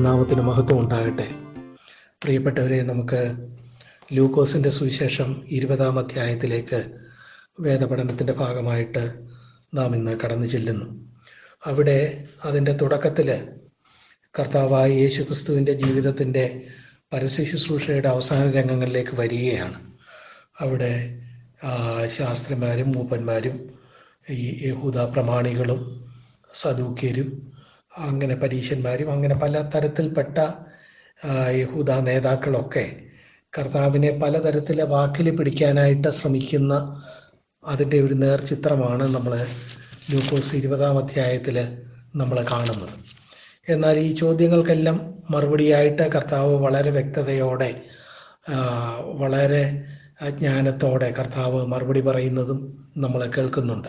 തിരുനാമത്തിന് മഹത്വം ഉണ്ടാകട്ടെ. പ്രിയപ്പെട്ടവരെ നമുക്ക് ലൂക്കോസിന്റെ സുവിശേഷം ഇരുപതാം അധ്യായത്തിലേക്ക് വേദപഠനത്തിന്റെ ഭാഗമായിട്ട് നാം ഇന്ന് കടന്നു ചെല്ലുന്നു. അവിടെ അതിന്റെ തുടക്കത്തിൽ കർത്താവായ യേശു ക്രിസ്തുവിന്റെ ജീവിതത്തിന്റെ പരസ്യ ശുശ്രൂഷയുടെ അവസാന രംഗങ്ങളിലേക്ക് വരികയാണ്. അവിടെ ശാസ്ത്രിമാരും മൂപ്പന്മാരും ഈ യഹൂദ പ്രമാണികളും സദൂക്യരും അങ്ങനെ പരീശന്മാരും അങ്ങനെ പല തരത്തിൽപ്പെട്ട യഹൂദ നേതാക്കളൊക്കെ കർത്താവിനെ പലതരത്തിലെ വാക്കിൽ പിടിക്കാനായിട്ട് ശ്രമിക്കുന്ന അതിന്റെ ഒരു നേർചിത്രമാണ് നമ്മൾ ഗ്ലൂക്കോസ് ഇരുപതാം അധ്യായത്തിൽ നമ്മൾ കാണുന്നത്. എന്നാൽ ഈ ചോദ്യങ്ങൾക്കെല്ലാം മറുപടിയായിട്ട് കർത്താവ് വളരെ വ്യക്തതയോടെ വളരെ ജ്ഞാനത്തോടെ കർത്താവ് മറുപടി പറയുന്നതും നമ്മൾ കേൾക്കുന്നുണ്ട്.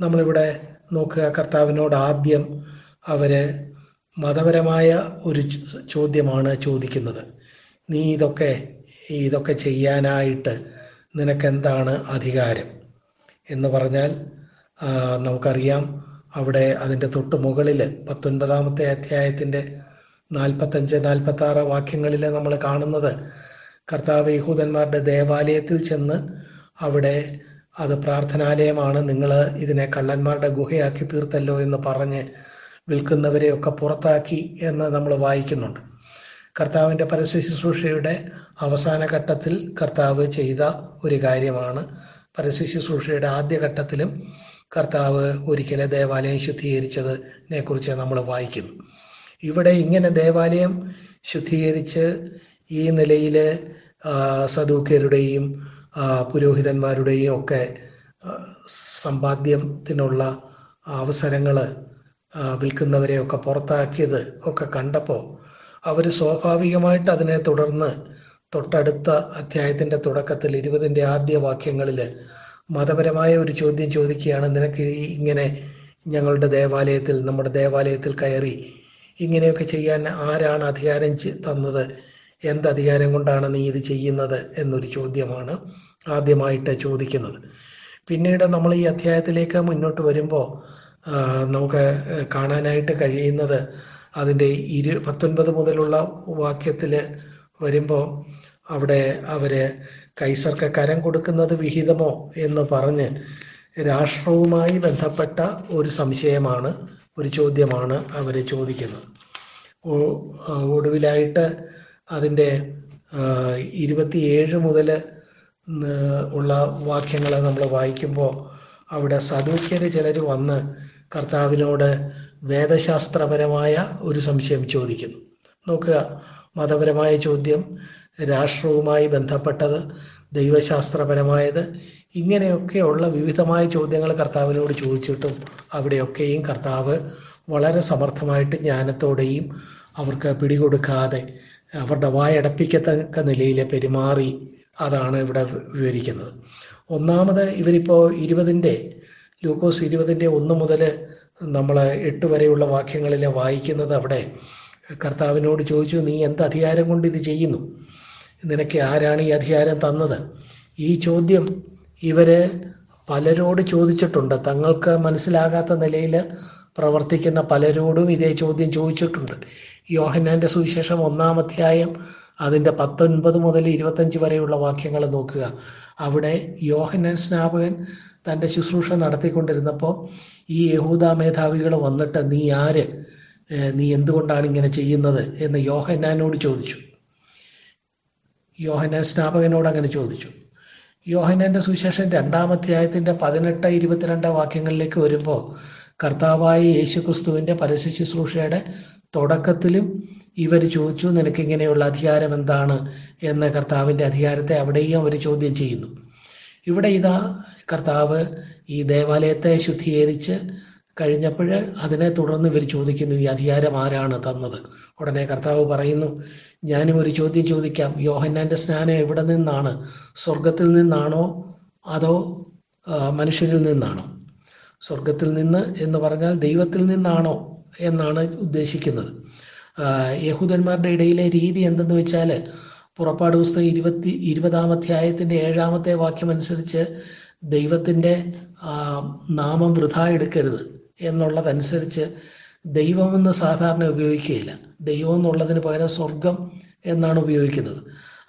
നമ്മളിവിടെ നോക്കുക കർത്താവിനോട് ആദ്യം അവർ മതപരമായ ഒരു ചോദ്യമാണ് ചോദിക്കുന്നത്. നീ ഇതൊക്കെ ഇതൊക്കെ ചെയ്യാനായിട്ട് നിനക്കെന്താണ് അധികാരം? എന്ന് പറഞ്ഞാൽ നമുക്കറിയാം അവിടെ അതിന്റെ തൊട്ട് മുകളിൽ പത്തൊൻപതാമത്തെ അധ്യായത്തിന്റെ നാൽപ്പത്തഞ്ച് നാൽപ്പത്തി ആറ് വാക്യങ്ങളിൽ നമ്മൾ കാണുന്നത് കർത്താവ് യഹൂദന്മാരുടെ ദേവാലയത്തിൽ ചെന്ന് അവിടെ അത് പ്രാർത്ഥനാലയമാണ് നിങ്ങൾ ഇതിനെ കള്ളന്മാരുടെ ഗുഹയാക്കി തീർത്തല്ലോ എന്ന് പറഞ്ഞ് വിൽക്കുന്നവരെയൊക്കെ പുറത്താക്കി എന്ന് നമ്മൾ വായിക്കുന്നുണ്ട്. കർത്താവിന്റെ പരസ്യ ശുശ്രൂഷയുടെ അവസാന ഘട്ടത്തിൽ കർത്താവ് ചെയ്ത ഒരു കാര്യമാണ്. പരസ്യ ശുശ്രൂഷയുടെ ആദ്യഘട്ടത്തിലും കർത്താവ് ഒരിക്കലെ ദേവാലയം ശുദ്ധീകരിച്ചതിനെ കുറിച്ച് നമ്മൾ വായിക്കുന്നു. ഇവിടെ ഇങ്ങനെ ദേവാലയം ശുദ്ധീകരിച്ച് ഈ നിലയിൽ സദൂക്യരുടെയും പുരോഹിതന്മാരുടെയും ഒക്കെ സമ്പാദ്യത്തിനുള്ള അവസരങ്ങൾ വിൽക്കുന്നവരെയൊക്കെ പുറത്താക്കിയത് ഒക്കെ കണ്ടപ്പോൾ അവർ സ്വാഭാവികമായിട്ട് അതിനെ തുടർന്ന് തൊട്ടടുത്ത അധ്യായത്തിന്റെ തുടക്കത്തിൽ ഇരുപതിന്റെ ആദ്യ വാക്യങ്ങളിൽ മതപരമായ ഒരു ചോദ്യം ചോദിക്കുകയാണ് നിനക്ക് ഇങ്ങനെ ഞങ്ങളുടെ ദേവാലയത്തിൽ നമ്മുടെ ദേവാലയത്തിൽ കയറി ഇങ്ങനെയൊക്കെ ചെയ്യാൻ ആരാണ് അധികാരം തന്നത്? എന്ത് അധികാരം കൊണ്ടാണ് നീ ഇത് ചെയ്യുന്നത്? എന്നൊരു ചോദ്യമാണ് ആദ്യമായിട്ട് ചോദിക്കുന്നത്. പിന്നീട് നമ്മൾ ഈ അധ്യായത്തിലേക്ക് മുന്നോട്ട് വരുമ്പോൾ നമുക്ക് കാണാനായിട്ട് കഴിയുന്നത് അതിന്റെ ഇരു പത്തൊൻപത് മുതലുള്ള വാക്യത്തിൽ വരുമ്പോൾ അവിടെ അവർ കൈസർക്ക് കരം കൊടുക്കുന്നത് വിഹിതമോ എന്ന് പറഞ്ഞ് രാഷ്ട്രവുമായി ബന്ധപ്പെട്ട ഒരു സംശയമാണ് ഒരു ചോദ്യമാണ് അവർ ചോദിക്കുന്നത്. ഒടുവിലായിട്ട് അതിന്റെ ഇരുപത്തിയേഴ് മുതൽ ഉള്ള വാക്യങ്ങൾ നമ്മൾ വായിക്കുമ്പോൾ അവിടെ സദൂക്യര് ചിലർ വന്ന് കർത്താവിനോട് വേദശാസ്ത്രപരമായ ഒരു സംശയം ചോദിക്കുന്നു. നോക്കുക മതപരമായ ചോദ്യം രാഷ്ട്രവുമായി ബന്ധപ്പെട്ടത് ദൈവശാസ്ത്രപരമായത് ഇങ്ങനെയൊക്കെയുള്ള വിവിധമായ ചോദ്യങ്ങൾ കർത്താവിനോട് ചോദിച്ചിട്ടും അവിടെയൊക്കെയും കർത്താവ് വളരെ സമർത്ഥമായിട്ട് ജ്ഞാനത്തോടെയും അവർക്ക് പിടികൊടുക്കാതെ അവരുടെ വായടപ്പിക്കത്തക്ക നിലയിൽ പെരുമാറി അതാണ് ഇവിടെ വിവരിക്കുന്നത്. ഒന്നാമത് ഇവരിപ്പോൾ ഇരുപതിന്റെ ലൂക്കോസ് ഇരുപതിന്റെ ഒന്ന് മുതൽ നമ്മൾ എട്ട് വരെയുള്ള വാക്യങ്ങളിൽ വായിക്കുന്നത് അവിടെ കർത്താവിനോട് ചോദിച്ചു നീ എന്ത് അധികാരം കൊണ്ട് ഇത് ചെയ്യുന്നു? നിനക്ക് ആരാണ് ഈ അധികാരം തന്നത്? ഈ ചോദ്യം ഇവർ പലരോട് ചോദിച്ചിട്ടുണ്ട്. തങ്ങൾക്ക് മനസ്സിലാകാത്ത നിലയിൽ പ്രവർത്തിക്കുന്ന പലരോടും ഇതേ ചോദ്യം ചോദിച്ചിട്ടുണ്ട്. യോഹന്നാന്റെ സുവിശേഷം ഒന്നാമധ്യായം അതിന്റെ പത്തൊൻപത് മുതൽ ഇരുപത്തഞ്ച് വരെയുള്ള വാക്യങ്ങൾ നോക്കുക. അവിടെ യോഹന്നാൻ സ്നാപകൻ തന്റെ ശുശ്രൂഷ നടത്തിക്കൊണ്ടിരുന്നപ്പോൾ ഈ യഹൂദ മേധാവികൾ വന്നിട്ട് നീ ആര്? നീ എന്തുകൊണ്ടാണ് ഇങ്ങനെ ചെയ്യുന്നത്? എന്ന് യോഹന്നാനോട് ചോദിച്ചു. യോഹന്നാൻ സ്നാപകനോട് അങ്ങനെ ചോദിച്ചു. യോഹന്നാന്റെ സുവിശേഷം രണ്ടാം അധ്യായത്തിന്റെ പതിനെട്ട് ഇരുപത്തിരണ്ട് വാക്യങ്ങളിലേക്ക് വരുമ്പോൾ കർത്താവായ യേശു ക്രിസ്തുവിന്റെ പരസ്യ ശുശ്രൂഷയുടെ തുടക്കത്തിലും ഇവർ ചോദിച്ചു നിനക്കിങ്ങനെയുള്ള അധികാരം എന്താണ്? എന്ന് കർത്താവിന്റെ അധികാരത്തെ അവിടെയും അവർ ചോദ്യം ചെയ്യുന്നു. ഇവിടെ ഇതാ കർത്താവ് ഈ ദേവാലയത്തെ ശുദ്ധീകരിച്ച് കഴിഞ്ഞപ്പോൾ അതിനെ തുടർന്ന് ഇവർ ചോദിക്കുന്നു ഈ അധികാരം ആരാണ് തന്നത്? ഉടനെ കർത്താവ് പറയുന്നു ഞാനും ഒരു ചോദ്യം ചോദിക്കാം. യോഹന്നാന്റെ സ്നാനം എവിടെ നിന്നാണ്? സ്വർഗത്തിൽ നിന്നാണോ അതോ മനുഷ്യരിൽ നിന്നാണോ? സ്വർഗത്തിൽ നിന്ന് എന്ന് പറഞ്ഞാൽ ദൈവത്തിൽ നിന്നാണോ എന്നാണ് ഉദ്ദേശിക്കുന്നത്. യഹൂദന്മാരുടെ ഇടയിലെ രീതി എന്തെന്ന് വെച്ചാൽ പുറപ്പാട് പുസ്തകം ഇരുപത്തി ഇരുപതാം അധ്യായത്തിന്റെ ഏഴാമത്തെ വാക്യം അനുസരിച്ച് ദൈവത്തിന്റെ നാമം വൃഥ എടുക്കരുത് എന്നുള്ളതനുസരിച്ച് ദൈവമെന്ന് സാധാരണ ഉപയോഗിക്കുകയില്ല. ദൈവം എന്നുള്ളതിന് പകരം സ്വർഗം എന്നാണ് ഉപയോഗിക്കുന്നത്.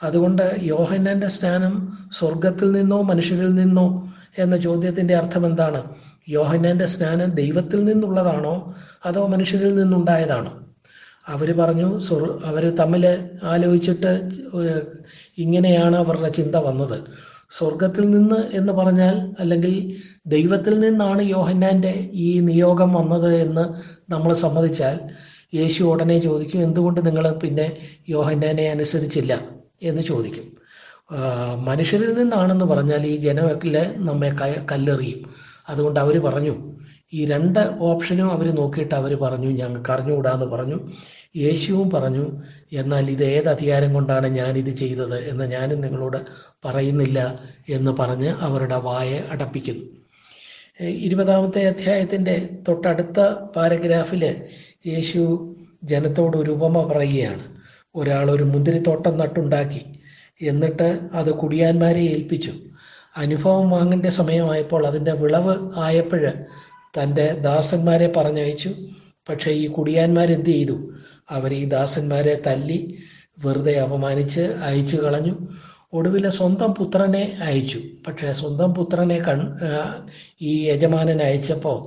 അതുകൊണ്ട് യോഹന്നാന്റെ സ്നാനം സ്വർഗത്തിൽ നിന്നോ മനുഷ്യരിൽ നിന്നോ എന്ന ചോദ്യത്തിന്റെ അർത്ഥം എന്താണ്? യോഹന്നാന്റെ സ്നാനം ദൈവത്തിൽ നിന്നുള്ളതാണോ അതോ മനുഷ്യരിൽ നിന്നുണ്ടായതാണോ? അവർ പറഞ്ഞു സ്വർ അവർ തമ്മിൽ ആലോചിച്ചിട്ട് ഇങ്ങനെയാണ് അവരുടെ ചിന്ത വന്നത്. സ്വർഗത്തിൽ നിന്ന് എന്ന് പറഞ്ഞാൽ അല്ലെങ്കിൽ ദൈവത്തിൽ നിന്നാണ് യോഹന്നാന്റെ ഈ നിയോഗം വന്നത് എന്ന് നമ്മൾ സമ്മതിച്ചാൽ യേശു ഉടനെ ചോദിക്കും എന്തുകൊണ്ട് നിങ്ങൾ പിന്നെ യോഹന്നാനെ അനുസരിച്ചില്ല? എന്ന് ചോദിക്കും. മനുഷ്യരിൽ നിന്നാണെന്ന് പറഞ്ഞാൽ ഈ ജനമൊക്കെ നമ്മെ കല്ലെറിയും. അതുകൊണ്ട് അവർ പറഞ്ഞു ഈ രണ്ട് ഓപ്ഷനും അവർ നോക്കിയിട്ട് അവർ പറഞ്ഞു ഞങ്ങൾക്ക് അറിഞ്ഞുകൂടാന്ന് പറഞ്ഞു. യേശുവും പറഞ്ഞു എന്നാൽ ഇത് ഏത് അധികാരം കൊണ്ടാണ് ഞാനിത് ചെയ്തത് എന്ന് ഞാനും നിങ്ങളോട് പറയുന്നില്ല എന്ന് പറഞ്ഞ് അവരുടെ വായ അടപ്പിക്കുന്നു. ഇരുപതാമത്തെ അധ്യായത്തിന്റെ തൊട്ടടുത്ത പാരഗ്രാഫിൽ യേശു ജനത്തോട് ഒരു ഉപമ പറയുകയാണ്. ഒരാൾ ഒരു മുന്തിരിത്തോട്ടം നട്ടുണ്ടാക്കി എന്നിട്ട് അത് കുടിയാന്മാരെ ഏൽപ്പിച്ചു. അനുഭവം വാങ്ങേണ്ട സമയമായപ്പോൾ അതിന്റെ വിളവ് ആയപ്പോൾ തന്റെ ദാസന്മാരെ പറഞ്ഞയച്ചു. പക്ഷേ ഈ കുടിയാന്മാരെന്ത് ചെയ്തു? അവർ ഈ ദാസന്മാരെ തല്ലി വെറുതെ അപമാനിച്ച് അയച്ചു കളഞ്ഞു. ഒടുവിൽ സ്വന്തം പുത്രനെ അയച്ചു. പക്ഷേ സ്വന്തം പുത്രനെ കൺ ഈ യജമാനൻ അയച്ചപ്പോൾ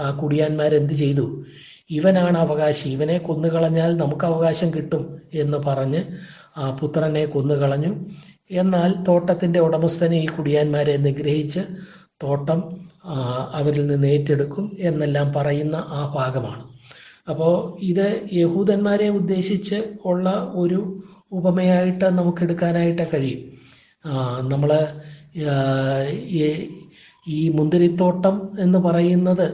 ആ കുടിയാന്മാരെന്ത് ചെയ്തു? ഇവനാണ് അവകാശി. ഇവനെ കൊന്നുകളഞ്ഞാൽ നമുക്ക് അവകാശം കിട്ടും എന്ന് പറഞ്ഞ് ആ പുത്രനെ കൊന്നുകളഞ്ഞു. എന്നാൽ തോട്ടത്തിന്റെ ഉടമസ്ഥനെ ഈ കുടിയാന്മാരെ നിഗ്രഹിച്ച് തോട്ടം അവരിൽ നിന്ന് ഏറ്റെടുക്കും എന്നെല്ലാം പറയുന്ന ആ ഭാഗമാണ്. അപ്പോൾ ഇത് യഹൂദന്മാരെ ഉദ്ദേശിച്ച് ഉള്ള ഒരു ഉപമയായിട്ട് നമുക്ക് എടുക്കാനായിട്ട് കഴിയും നമ്മൾ ഈ മുന്തിരിത്തോട്ടം എന്ന് പറയുന്നത്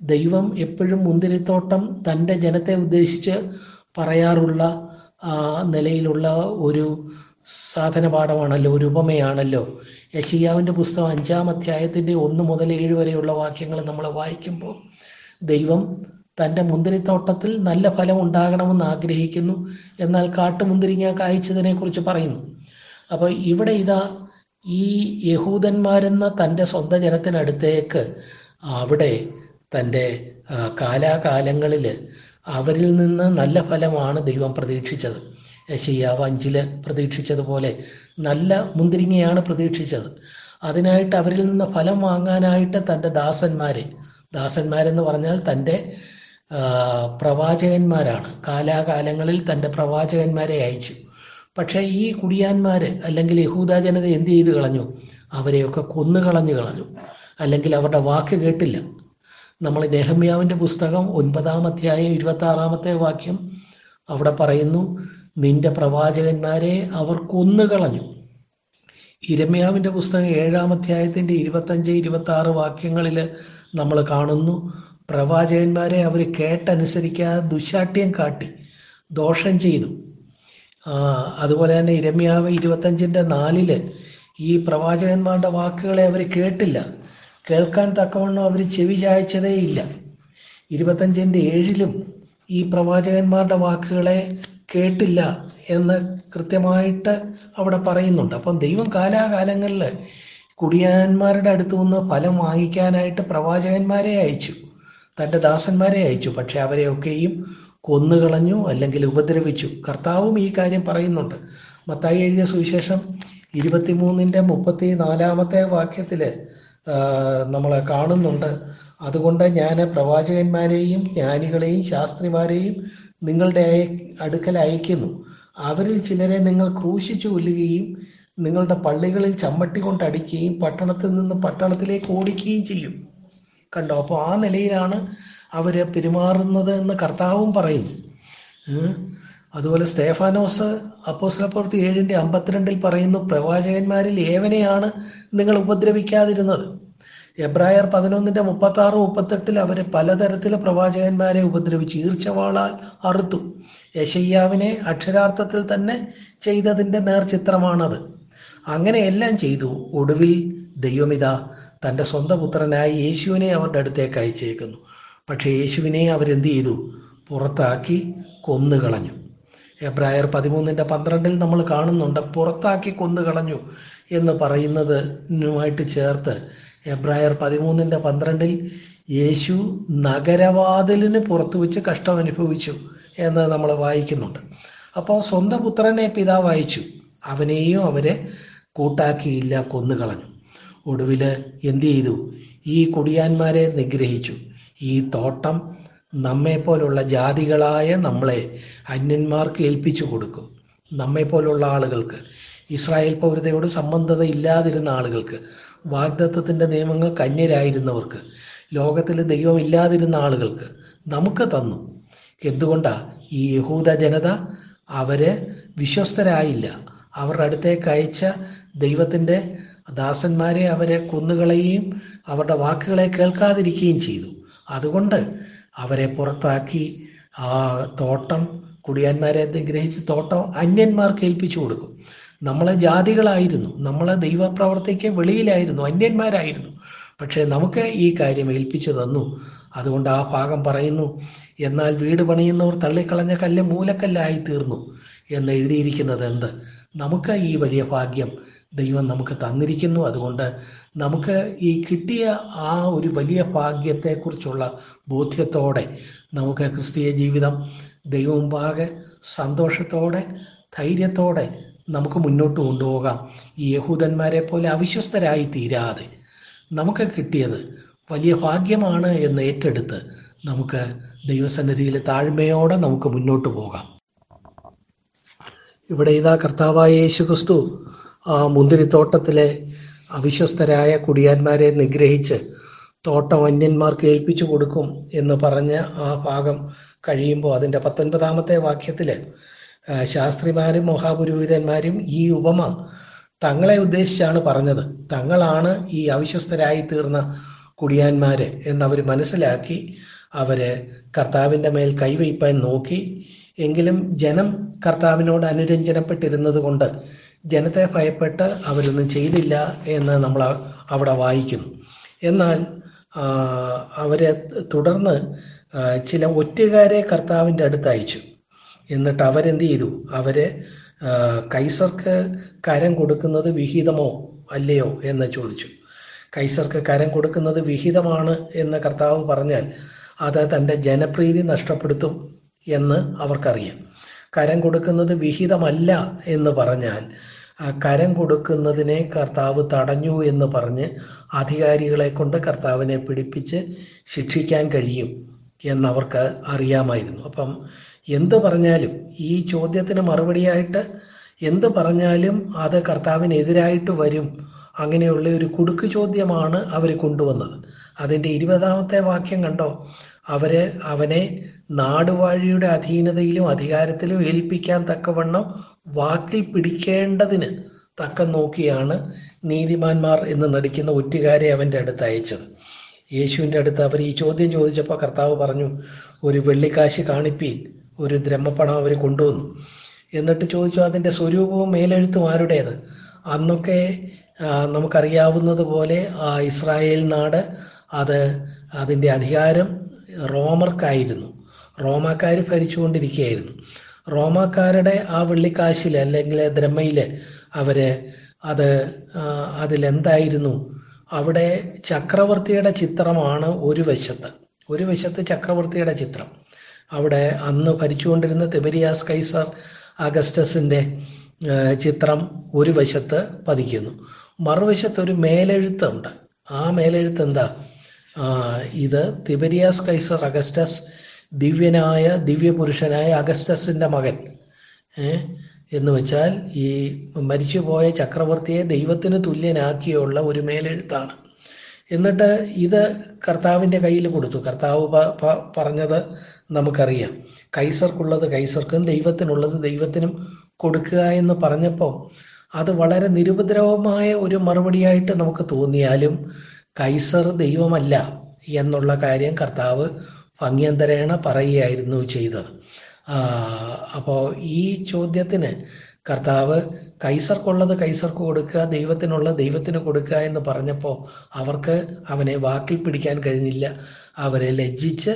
ദൈവം എപ്പോഴും മുന്തിരിത്തോട്ടം തന്റെ ജനത്തെ ഉദ്ദേശിച്ച് പറയാറുള്ള നിലയിലുള്ള ഒരു സാധനപാഠമാണല്ലോ ഒരു ഉപമയാണല്ലോ. യശിയാവിന്റെ പുസ്തകം അഞ്ചാം അധ്യായത്തിന്റെ ഒന്ന് മുതൽ ഏഴ് വരെയുള്ള വാക്യങ്ങൾ നമ്മൾ വായിക്കുമ്പോൾ ദൈവം തന്റെ മുന്തിരിത്തോട്ടത്തിൽ നല്ല ഫലം ഉണ്ടാകണമെന്ന് ആഗ്രഹിക്കുന്നു. എന്നാൽ കാട്ടുമുന്തിരിങ്ങ കായ്ച്ചതിനെ കുറിച്ച് പറയുന്നു. അപ്പോൾ ഇവിടെ ഇതാ ഈ യഹൂദന്മാരെന്ന തന്റെ സ്വന്തം ജനത്തിനടുത്തേക്ക് അവിടെ തന്റെ കാലാകാലങ്ങളിൽ അവരിൽ നിന്ന് നല്ല ഫലമാണ് ദൈവം പ്രതീക്ഷിച്ചത്. യശയ്യാവ് അഞ്ചിൽ പ്രതീക്ഷിച്ചതുപോലെ നല്ല മുന്തിരിങ്ങയാണ് പ്രതീക്ഷിച്ചത്. അതിനായിട്ട് അവരിൽ നിന്ന് ഫലം വാങ്ങാനായിട്ട് തന്റെ ദാസന്മാരെ ദാസന്മാരെന്ന് പറഞ്ഞാൽ തന്റെ പ്രവാചകന്മാരാണ്. കാലാകാലങ്ങളിൽ തന്റെ പ്രവാചകന്മാരെ അയച്ചു. പക്ഷേ ഈ കുടിയാന്മാർ അല്ലെങ്കിൽ യഹൂദ ജനത എന്ത് ചെയ്ത് കളഞ്ഞു? അവരെയൊക്കെ കൊന്നു കളഞ്ഞു കളഞ്ഞു. അല്ലെങ്കിൽ അവരുടെ വാക്ക് കേട്ടില്ല. നമ്മൾ നെഹമ്യാവിന്റെ പുസ്തകം ഒൻപതാം അധ്യായം ഇരുപത്തി ആറാമത്തെ വാക്യം അവിടെ പറയുന്നു നിന്റെ പ്രവാചകന്മാരെ അവർ കൊന്നുകളഞ്ഞു. ഇരമ്യാവിന്റെ പുസ്തകം ഏഴാം അധ്യായത്തിന്റെ ഇരുപത്തഞ്ച് ഇരുപത്തി ആറ് വാക്യങ്ങളിൽ നമ്മൾ കാണുന്നു പ്രവാചകന്മാരെ അവർ കേട്ടനുസരിക്കാതെ ദുശാഠ്യം കാട്ടി ദോഷം ചെയ്തു. അതുപോലെ തന്നെ ഇരമ്യാവ് ഇരുപത്തഞ്ചിന്റെ നാലിൽ ഈ പ്രവാചകന്മാരുടെ വാക്കുകളെ അവർ കേട്ടില്ല. കേൾക്കാൻ തക്കവണ്ണം അവർ ചെവി ചായച്ചതേ ഇല്ല. ഇരുപത്തഞ്ചിന്റെ ഏഴിലും ഈ പ്രവാചകന്മാരുടെ വാക്കുകളെ കേട്ടില്ല എന്ന് കൃത്യമായിട്ട് അവിടെ പറയുന്നുണ്ട്. അപ്പം ദൈവം കാലാകാലങ്ങളിൽ കുടിയാന്മാരുടെ അടുത്തു നിന്ന് ഫലം വാങ്ങിക്കാനായിട്ട് പ്രവാചകന്മാരെ അയച്ചു തന്റെ ദാസന്മാരെ അയച്ചു. പക്ഷെ അവരെയൊക്കെയും കൊന്നുകളഞ്ഞു അല്ലെങ്കിൽ ഉപദ്രവിച്ചു. കർത്താവും ഈ കാര്യം പറയുന്നുണ്ട്. മത്തായി എഴുതിയ സുവിശേഷം ഇരുപത്തിമൂന്നിന്റെ മുപ്പത്തി നാലാമത്തെ വാക്യത്തിൽ നമ്മൾ കാണുന്നുണ്ട്. അതുകൊണ്ട് ഞാൻ പ്രവാചകന്മാരെയും ജ്ഞാനികളെയും ശാസ്ത്രിമാരെയും നിങ്ങളുടെ അടുക്കൽ അയക്കുന്നു. അവരിൽ ചിലരെ നിങ്ങൾ ക്രൂശിച്ചു കൊല്ലുകയും നിങ്ങളുടെ പള്ളികളിൽ ചമ്മട്ടി കൊണ്ട് അടിക്കുകയും പട്ടണത്തിൽ നിന്ന് പട്ടണത്തിലേക്ക് ഓടിക്കുകയും ചെയ്യും. കണ്ടോ? അപ്പോൾ ആ നിലയിലാണ് അവർ പെരുമാറുന്നത് എന്ന് കർത്താവും പറയുന്നു? അതുപോലെ സ്തേഫാനോസ് അപ്പോസ്ലപ്പുറത്ത് ഏഴിന്റെ അമ്പത്തിരണ്ടിൽ പറയുന്നു പ്രവാചകന്മാരിൽ ഏവനെയാണ് നിങ്ങൾ ഉപദ്രവിക്കാതിരുന്നത്? എബ്രായർ പതിനൊന്നിന്റെ മുപ്പത്തി ആറ് മുപ്പത്തെട്ടിൽ അവരെ പലതരത്തിലെ പ്രവാചകന്മാരെ ഉപദ്രവിച്ചു. ഈർച്ചവാളാൽ അറുത്തു. യശയ്യാവിനെ അക്ഷരാർത്ഥത്തിൽ തന്നെ ചെയ്തതിന്റെ നേർചിത്രമാണത്. അങ്ങനെ എല്ലാം ചെയ്തു. ഒടുവിൽ ദൈവമിത തന്റെ സ്വന്തം പുത്രനായ യേശുവിനെ അവരുടെ അടുത്തേക്ക് അയച്ചേക്കുന്നു. പക്ഷേ യേശുവിനെ അവരെന്ത് ചെയ്തു? പുറത്താക്കി കൊന്നുകളഞ്ഞു. എബ്രായർ പതിമൂന്നിന്റെ പന്ത്രണ്ടിൽ നമ്മൾ കാണുന്നുണ്ട് പുറത്താക്കി കൊന്നുകളഞ്ഞു എന്ന് പറയുന്നതിനുമായിട്ട് ചേർത്ത് എബ്രായർ പതിമൂന്നിന്റെ പന്ത്രണ്ടിൽ യേശു നഗരവാതിലിന് പുറത്തു വെച്ച് കഷ്ടം അനുഭവിച്ചു എന്ന് നമ്മൾ വായിക്കുന്നുണ്ട്. അപ്പോൾ സ്വന്തം പുത്രനെ പിതാവ് അയച്ചു. അവനെയും അവരെ കൂട്ടാക്കിയില്ല കൊന്നുകളഞ്ഞു. ഒടുവിൽ എന്തു ചെയ്തു? ഈ കുടിയാന്മാരെ നിഗ്രഹിച്ചു. ഈ തോട്ടം നമ്മെപ്പോലുള്ള ജാതികളായ നമ്മളെ അന്യന്മാർക്ക് ഏൽപ്പിച്ചു കൊടുക്കും. നമ്മെപ്പോലുള്ള ആളുകൾക്ക് ഇസ്രായേൽ പൗരതയോട് സംബന്ധത ഇല്ലാതിരുന്ന ആളുകൾക്ക് വാഗ്ദത്വത്തിന്റെ നിയമങ്ങൾ കന്യരായിരുന്നവർക്ക് ലോകത്തിൽ ദൈവമില്ലാതിരുന്ന ആളുകൾക്ക് നമുക്ക് തന്നു. എന്തുകൊണ്ടാണ് ഈ യഹൂദ ജനത അവരെ വിശ്വസ്തരായില്ല? അവരുടെ അടുത്തേക്ക് അയച്ച ദൈവത്തിന്റെ ദാസന്മാരെ അവരെ കൊന്നുകളയുകയും അവരുടെ വാക്കുകളെ കേൾക്കാതിരിക്കുകയും ചെയ്തു. അതുകൊണ്ട് അവരെ പുറത്താക്കി ആ തോട്ടം കുടിയാന്മാരെ ഗ്രഹിച്ച് തോട്ടം അന്യന്മാർക്ക് ഏൽപ്പിച്ചു കൊടുക്കും. നമ്മളെ ജാതികളായിരുന്നു. നമ്മളെ ദൈവപ്രവർത്തിക്ക് വെളിയിലായിരുന്നു. അന്യന്മാരായിരുന്നു. പക്ഷേ നമുക്ക് ഈ കാര്യം ഏൽപ്പിച്ചു തന്നു. അതുകൊണ്ട് ആ ഭാഗം പറയുന്നു എന്നാൽ വീട് പണിയുന്നവർ തള്ളിക്കളഞ്ഞ കല്ല് മൂലക്കല്ലായി തീർന്നു എന്ന് എഴുതിയിരിക്കുന്നത് എന്ത്? നമുക്ക് ഈ വലിയ ഭാഗ്യം ദൈവം നമുക്ക് തന്നിരിക്കുന്നു. അതുകൊണ്ട് നമുക്ക് ഈ കിട്ടിയ ആ ഒരു വലിയ ഭാഗ്യത്തെക്കുറിച്ചുള്ള ബോധ്യത്തോടെ നമുക്ക് ക്രിസ്തീയ ജീവിതം ദൈവമുമ്പാകെ സന്തോഷത്തോടെ ധൈര്യത്തോടെ നമുക്ക് മുന്നോട്ട് കൊണ്ടുപോകാം. ഈ യഹൂദന്മാരെ പോലെ അവിശ്വസ്തരായി തീരാതെ നമുക്ക് കിട്ടിയത് വലിയ ഭാഗ്യമാണ് എന്ന് ഏറ്റെടുത്ത് നമുക്ക് ദൈവസന്നിധിയിൽ താഴ്മയോടെ നമുക്ക് മുന്നോട്ട് പോകാം. ഇവിടെ ഇതാ കർത്താവായ യേശു ക്രിസ്തു ആ മുന്തിരിത്തോട്ടത്തിലെ അവിശ്വസ്തരായ കുടിയാന്മാരെ നിഗ്രഹിച്ച് തോട്ടം അന്യന്മാർക്ക് ഏൽപ്പിച്ചു കൊടുക്കും എന്ന് പറഞ്ഞ ആ ഭാഗം കഴിയുമ്പോൾ അതിന്റെ പത്തൊൻപതാമത്തെ വാക്യത്തിൽ ശാസ്ത്രിമാരും മഹാപുരോഹിതന്മാരും ഈ ഉപമ തങ്ങളെ ഉദ്ദേശിച്ചാണ് പറഞ്ഞത്. തങ്ങളാണ് ഈ അവിശ്വസ്തരായി തീർന്ന കുടിയാന്മാര് എന്നവർ മനസ്സിലാക്കി അവർ കർത്താവിന്റെ മേൽ കൈവയ്പാൻ നോക്കി. എങ്കിലും ജനം കർത്താവിനോട് അനുരഞ്ജനപ്പെട്ടിരുന്നത് കൊണ്ട് ജനത്തെ ഭയപ്പെട്ട് അവരൊന്നും ചെയ്തില്ല എന്ന് നമ്മൾ അവിടെ വായിക്കുന്നു. എന്നാൽ അവരെ തുടർന്ന് ചില ഒറ്റുകാരെ കർത്താവിന്റെ അടുത്ത് അയച്ചു എന്നിട്ട് അവരെന്ത് ചെയ്തു? അവരെ കൈസർക്ക് കരം കൊടുക്കുന്നത് വിഹിതമോ അല്ലയോ എന്ന് ചോദിച്ചു. കൈസർക്ക് കരം കൊടുക്കുന്നത് വിഹിതമാണ് എന്ന് കർത്താവ് പറഞ്ഞാൽ അത് തന്റെ ജനപ്രീതി നഷ്ടപ്പെടുത്തും എന്ന് അവർക്കറിയാം. കരം കൊടുക്കുന്നത് വിഹിതമല്ല എന്ന് പറഞ്ഞാൽ കരം കൊടുക്കുന്നതിനെ കർത്താവ് തടഞ്ഞു എന്ന് പറഞ്ഞ് അധികാരികളെ കൊണ്ട് കർത്താവിനെ പിടിപ്പിച്ച് ശിക്ഷിക്കാൻ കഴിയും എന്നവർക്ക് അറിയാമായിരുന്നു. അപ്പം എന്ത് പറഞ്ഞാലും ഈ ചോദ്യത്തിന് മറുപടിയായിട്ട് എന്ത് പറഞ്ഞാലും അത് കർത്താവിനെതിരായിട്ട് വരും. അങ്ങനെയുള്ള ഒരു കുടുക്ക് ചോദ്യമാണ് അവർ കൊണ്ടുവന്നത്. അതിന്റെ ഇരുപതാമത്തെ വാക്യം കണ്ടോ? അവർ അവനെ നാടുവാഴിയുടെ അധീനതയിലും അധികാരത്തിലും ഏൽപ്പിക്കാൻ തക്കവണ്ണം വാക്കിൽ പിടിക്കേണ്ടതിന് തക്കം നോക്കിയാണ് നീതിമാന്മാർ എന്ന് നടിക്കുന്ന ഒറ്റുകാരെ അവന്റെ അടുത്ത് അയച്ചത്. യേശുവിന്റെ അടുത്ത് അവർ ഈ ചോദ്യം ചോദിച്ചപ്പോൾ കർത്താവ് പറഞ്ഞു ഒരു വെള്ളിക്കാശ് കാണിപ്പീൻ. ഒരു ദ്രഹ്മപ്പണം അവർ കൊണ്ടുവന്നു. എന്നിട്ട് ചോദിച്ചു അതിന്റെ സ്വരൂപവും മേലെഴുത്തും ആരുടേത്? അന്നൊക്കെ നമുക്കറിയാവുന്നത് പോലെ ഇസ്രായേൽ നാട് അത് അതിന്റെ അധികാരം റോമർക്കായിരുന്നു. റോമാക്കാർ ഭരിച്ചുകൊണ്ടിരിക്കുകയായിരുന്നു. റോമാക്കാരുടെ ആ വെള്ളിക്കാശിൽ അല്ലെങ്കിൽ ദ്രമയിൽ അവർ അത് അതിലെന്തായിരുന്നു? അവിടെ ചക്രവർത്തിയുടെ ചിത്രമാണ് ഒരു വശത്ത്. ഒരു വശത്ത് ചക്രവർത്തിയുടെ ചിത്രം. അവിടെ അന്ന് ഭരിച്ചുകൊണ്ടിരുന്ന തെബരിയാസ് കൈസർ അഗസ്റ്റസിന്റെ ചിത്രം ഒരു വശത്ത് പതിക്കുന്നു. മറുവശത്ത് ഒരു മേലെഴുത്തുണ്ട് ആ മേലെഴുത്ത് എന്താ? ഇത് തിബരിയാസ് കൈസർ അഗസ്റ്റസ് ദിവ്യനായ ദിവ്യപുരുഷനായ അഗസ്റ്റസിന്റെ മകൻ? എന്ന് വെച്ചാൽ ഈ മരിച്ചുപോയ ചക്രവർത്തിയെ ദൈവത്തിന് തുല്യനാക്കിയുള്ള ഒരു മേലെഴുത്താണ്. എന്നിട്ട് ഇത് കർത്താവിന്റെ കയ്യിൽ കൊടുത്തു. കർത്താവ് പറഞ്ഞത് നമുക്കറിയാം. കൈസർക്കുള്ളത് കൈസർക്കും ദൈവത്തിനുള്ളത് ദൈവത്തിനും കൊടുക്കുക എന്ന് പറഞ്ഞപ്പോൾ അത് വളരെ നിരുപദ്രവമായ ഒരു മറുപടിയായിട്ട് നമുക്ക് തോന്നിയാലും കൈസർ ദൈവമല്ല എന്നുള്ള കാര്യം കർത്താവ് ഭംഗ്യന്തരേണ പറയുകയായിരുന്നു ചെയ്തത്. അപ്പോൾ ഈ ചോദ്യത്തിന് കർത്താവ് കൈസർക്കുള്ളത് കൈസർക്ക് കൊടുക്കുക ദൈവത്തിനുള്ള ദൈവത്തിന് കൊടുക്കുക എന്ന് പറഞ്ഞപ്പോൾ അവർക്ക് അവനെ വാക്കിൽ പിടിക്കാൻ കഴിഞ്ഞില്ല. അവരെ ലജ്ജിച്ച്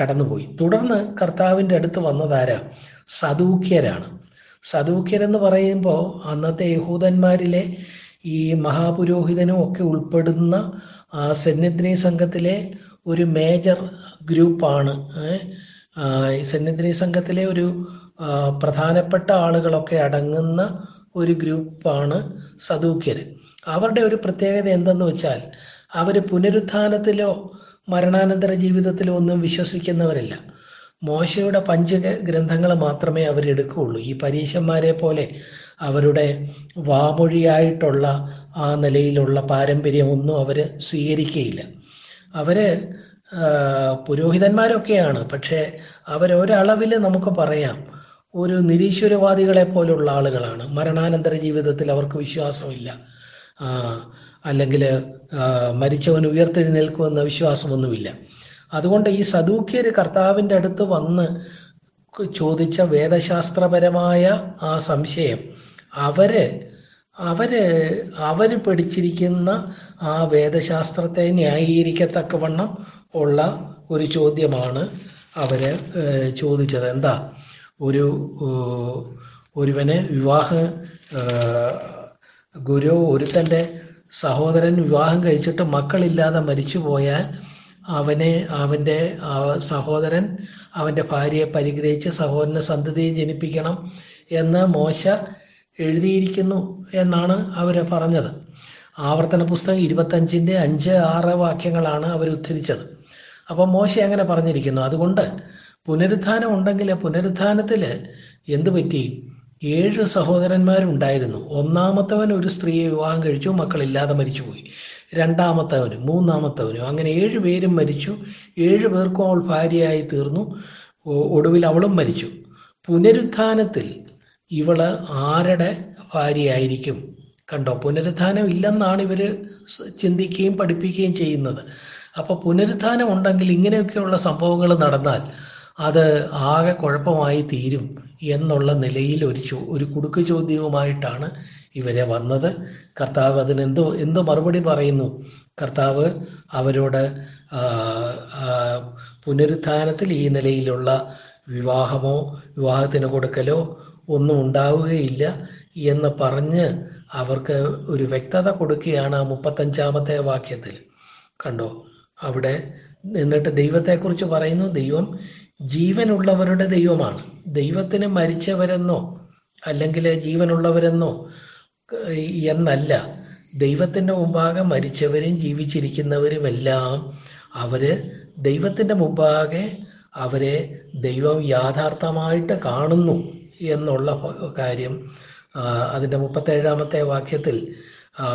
കടന്നുപോയി. തുടർന്ന് കർത്താവിന്റെ അടുത്ത് വന്നതാരാ? സദൂക്യരാണ് സദൂക്യരെന്ന് പറയുമ്പോൾ അന്നത്തെ യഹൂദന്മാരിലെ ഈ മഹാപുരോഹിതനും ഒക്കെ ഉൾപ്പെടുന്ന സന്നിധിനി സംഘത്തിലെ ഒരു മേജർ ഗ്രൂപ്പാണ്. സെന്നിദ്രി സംഘത്തിലെ ഒരു പ്രധാനപ്പെട്ട ആളുകളൊക്കെ അടങ്ങുന്ന ഒരു ഗ്രൂപ്പാണ് സദൂക്യർ അവരുടെ ഒരു പ്രത്യേകത എന്തെന്ന് വെച്ചാൽ അവർ പുനരുത്ഥാനത്തിലോ മരണാനന്തര ജീവിതത്തിൽ ഒന്നും വിശ്വസിക്കുന്നവരല്ല. മോശയുടെ പഞ്ച ഗ്രന്ഥങ്ങൾ മാത്രമേ അവരെടുക്കുകയുള്ളൂ ഈ പരീശന്മാരെ പോലെ അവരുടെ വാമൊഴിയായിട്ടുള്ള ആ നിലയിലുള്ള പാരമ്പര്യമൊന്നും അവർ സ്വീകരിക്കുകയില്ല. അവർ പുരോഹിതന്മാരൊക്കെയാണ്. പക്ഷേ അവരൊരളവിൽ നമുക്ക് പറയാം ഒരു നിരീശ്വരവാദികളെ പോലുള്ള ആളുകളാണ്. മരണാനന്തര ജീവിതത്തിൽ അവർക്ക് വിശ്വാസമില്ല. അല്ലെങ്കിൽ മരിച്ചവൻ ഉയർത്തെഴുന്നേൽക്കുമെന്ന വിശ്വാസമൊന്നുമില്ല. അതുകൊണ്ട് ഈ സദൂക്യർ കർത്താവിന്റെ അടുത്ത് വന്ന് ചോദിച്ച വേദശാസ്ത്രപരമായ ആ സംശയം അവർ അവർ അവർ പഠിച്ചിരിക്കുന്ന ആ വേദശാസ്ത്രത്തെ ന്യായീകരിക്കത്തക്കവണ്ണം ഉള്ള ഒരു ചോദ്യമാണ് അവർ ചോദിച്ചത്. എന്താ? ഒരു ഒരുവനെ വിവാഹ ഗുരു ഒരുത്തന്റെ സഹോദരൻ വിവാഹം കഴിച്ചിട്ട് മക്കളില്ലാതെ മരിച്ചു പോയാൽ അവനെ അവന്റെ സഹോദരൻ അവന്റെ ഭാര്യയെ പരിഗ്രഹിച്ച് സഹോദരന് സന്തതിയെ ജനിപ്പിക്കണം എന്ന് മോശ എഴുതിയിരിക്കുന്നു എന്നാണ് അവർ പറഞ്ഞത്. ആവർത്തന പുസ്തകം ഇരുപത്തഞ്ചിന്റെ അഞ്ച് ആറ് വാക്യങ്ങളാണ് അവർ ഉദ്ധരിച്ചത്. അപ്പം മോശ അങ്ങനെ പറഞ്ഞിരിക്കുന്നു. അതുകൊണ്ട് പുനരുത്ഥാനം ഉണ്ടെങ്കിൽ പുനരുത്ഥാനത്തിൽ എന്തു പറ്റി? ഏഴ് സഹോദരന്മാരുണ്ടായിരുന്നു. ഒന്നാമത്തവൻ ഒരു സ്ത്രീയെ വിവാഹം കഴിച്ചു മക്കളില്ലാതെ മരിച്ചുപോയി. രണ്ടാമത്തവനും മൂന്നാമത്തവനും അങ്ങനെ ഏഴ് പേരും മരിച്ചു. ഏഴ് പേർക്കും അവൾ ഭാര്യയായി തീർന്നു. ഒടുവിൽ അവളും മരിച്ചു. പുനരുത്ഥാനത്തിൽ ഇവൾ ആരുടെ ഭാര്യയായിരിക്കും? കണ്ടോ പുനരുത്ഥാനം ഇല്ലെന്നാണ് ഇവർ ചിന്തിക്കുകയും പഠിപ്പിക്കുകയും ചെയ്യുന്നത്. അപ്പോൾ പുനരുത്ഥാനം ഉണ്ടെങ്കിൽ ഇങ്ങനെയൊക്കെയുള്ള സംഭവങ്ങൾ നടന്നാൽ അത് ആകെ കുഴപ്പമായി തീരും. എന്നുള്ള നിലയിൽ ഒരു ചോ ഒരു കുടുക്ക് ചോദ്യവുമായിട്ടാണ് ഇവരെ വന്നത്. കർത്താവ് അതിന് എന്തോ എന്തോ മറുപടി പറയുന്നു? കർത്താവ് അവരോട് പുനരുത്ഥാനത്തിൽ ഈ നിലയിലുള്ള വിവാഹമോ വിവാഹത്തിന് കൊടുക്കലോ ഒന്നും ഉണ്ടാവുകയില്ല എന്ന് പറഞ്ഞ് അവർക്ക് ഒരു വ്യക്തത കൊടുക്കുകയാണ് മുപ്പത്തഞ്ചാമത്തെ വാക്യത്തിൽ. കണ്ടോ? അവിടെ എന്നിട്ട് ദൈവത്തെക്കുറിച്ച് പറയുന്നു. ദൈവം ജീവനുള്ളവരുടെ ദൈവമാണ്. ദൈവത്തിന് മരിച്ചവരെന്നോ അല്ലെങ്കിൽ ജീവനുള്ളവരെന്നോ എന്നല്ല. ദൈവത്തിന്റെ മുമ്പാകെ മരിച്ചവരും ജീവിച്ചിരിക്കുന്നവരുമെല്ലാം അവർ ദൈവത്തിന്റെ മുമ്പാകെ അവരെ ദൈവം യാഥാർത്ഥമായിട്ട് കാണുന്നു എന്നുള്ള കാര്യം അതിന്റെ മുപ്പത്തേഴാമത്തെ വാക്യത്തിൽ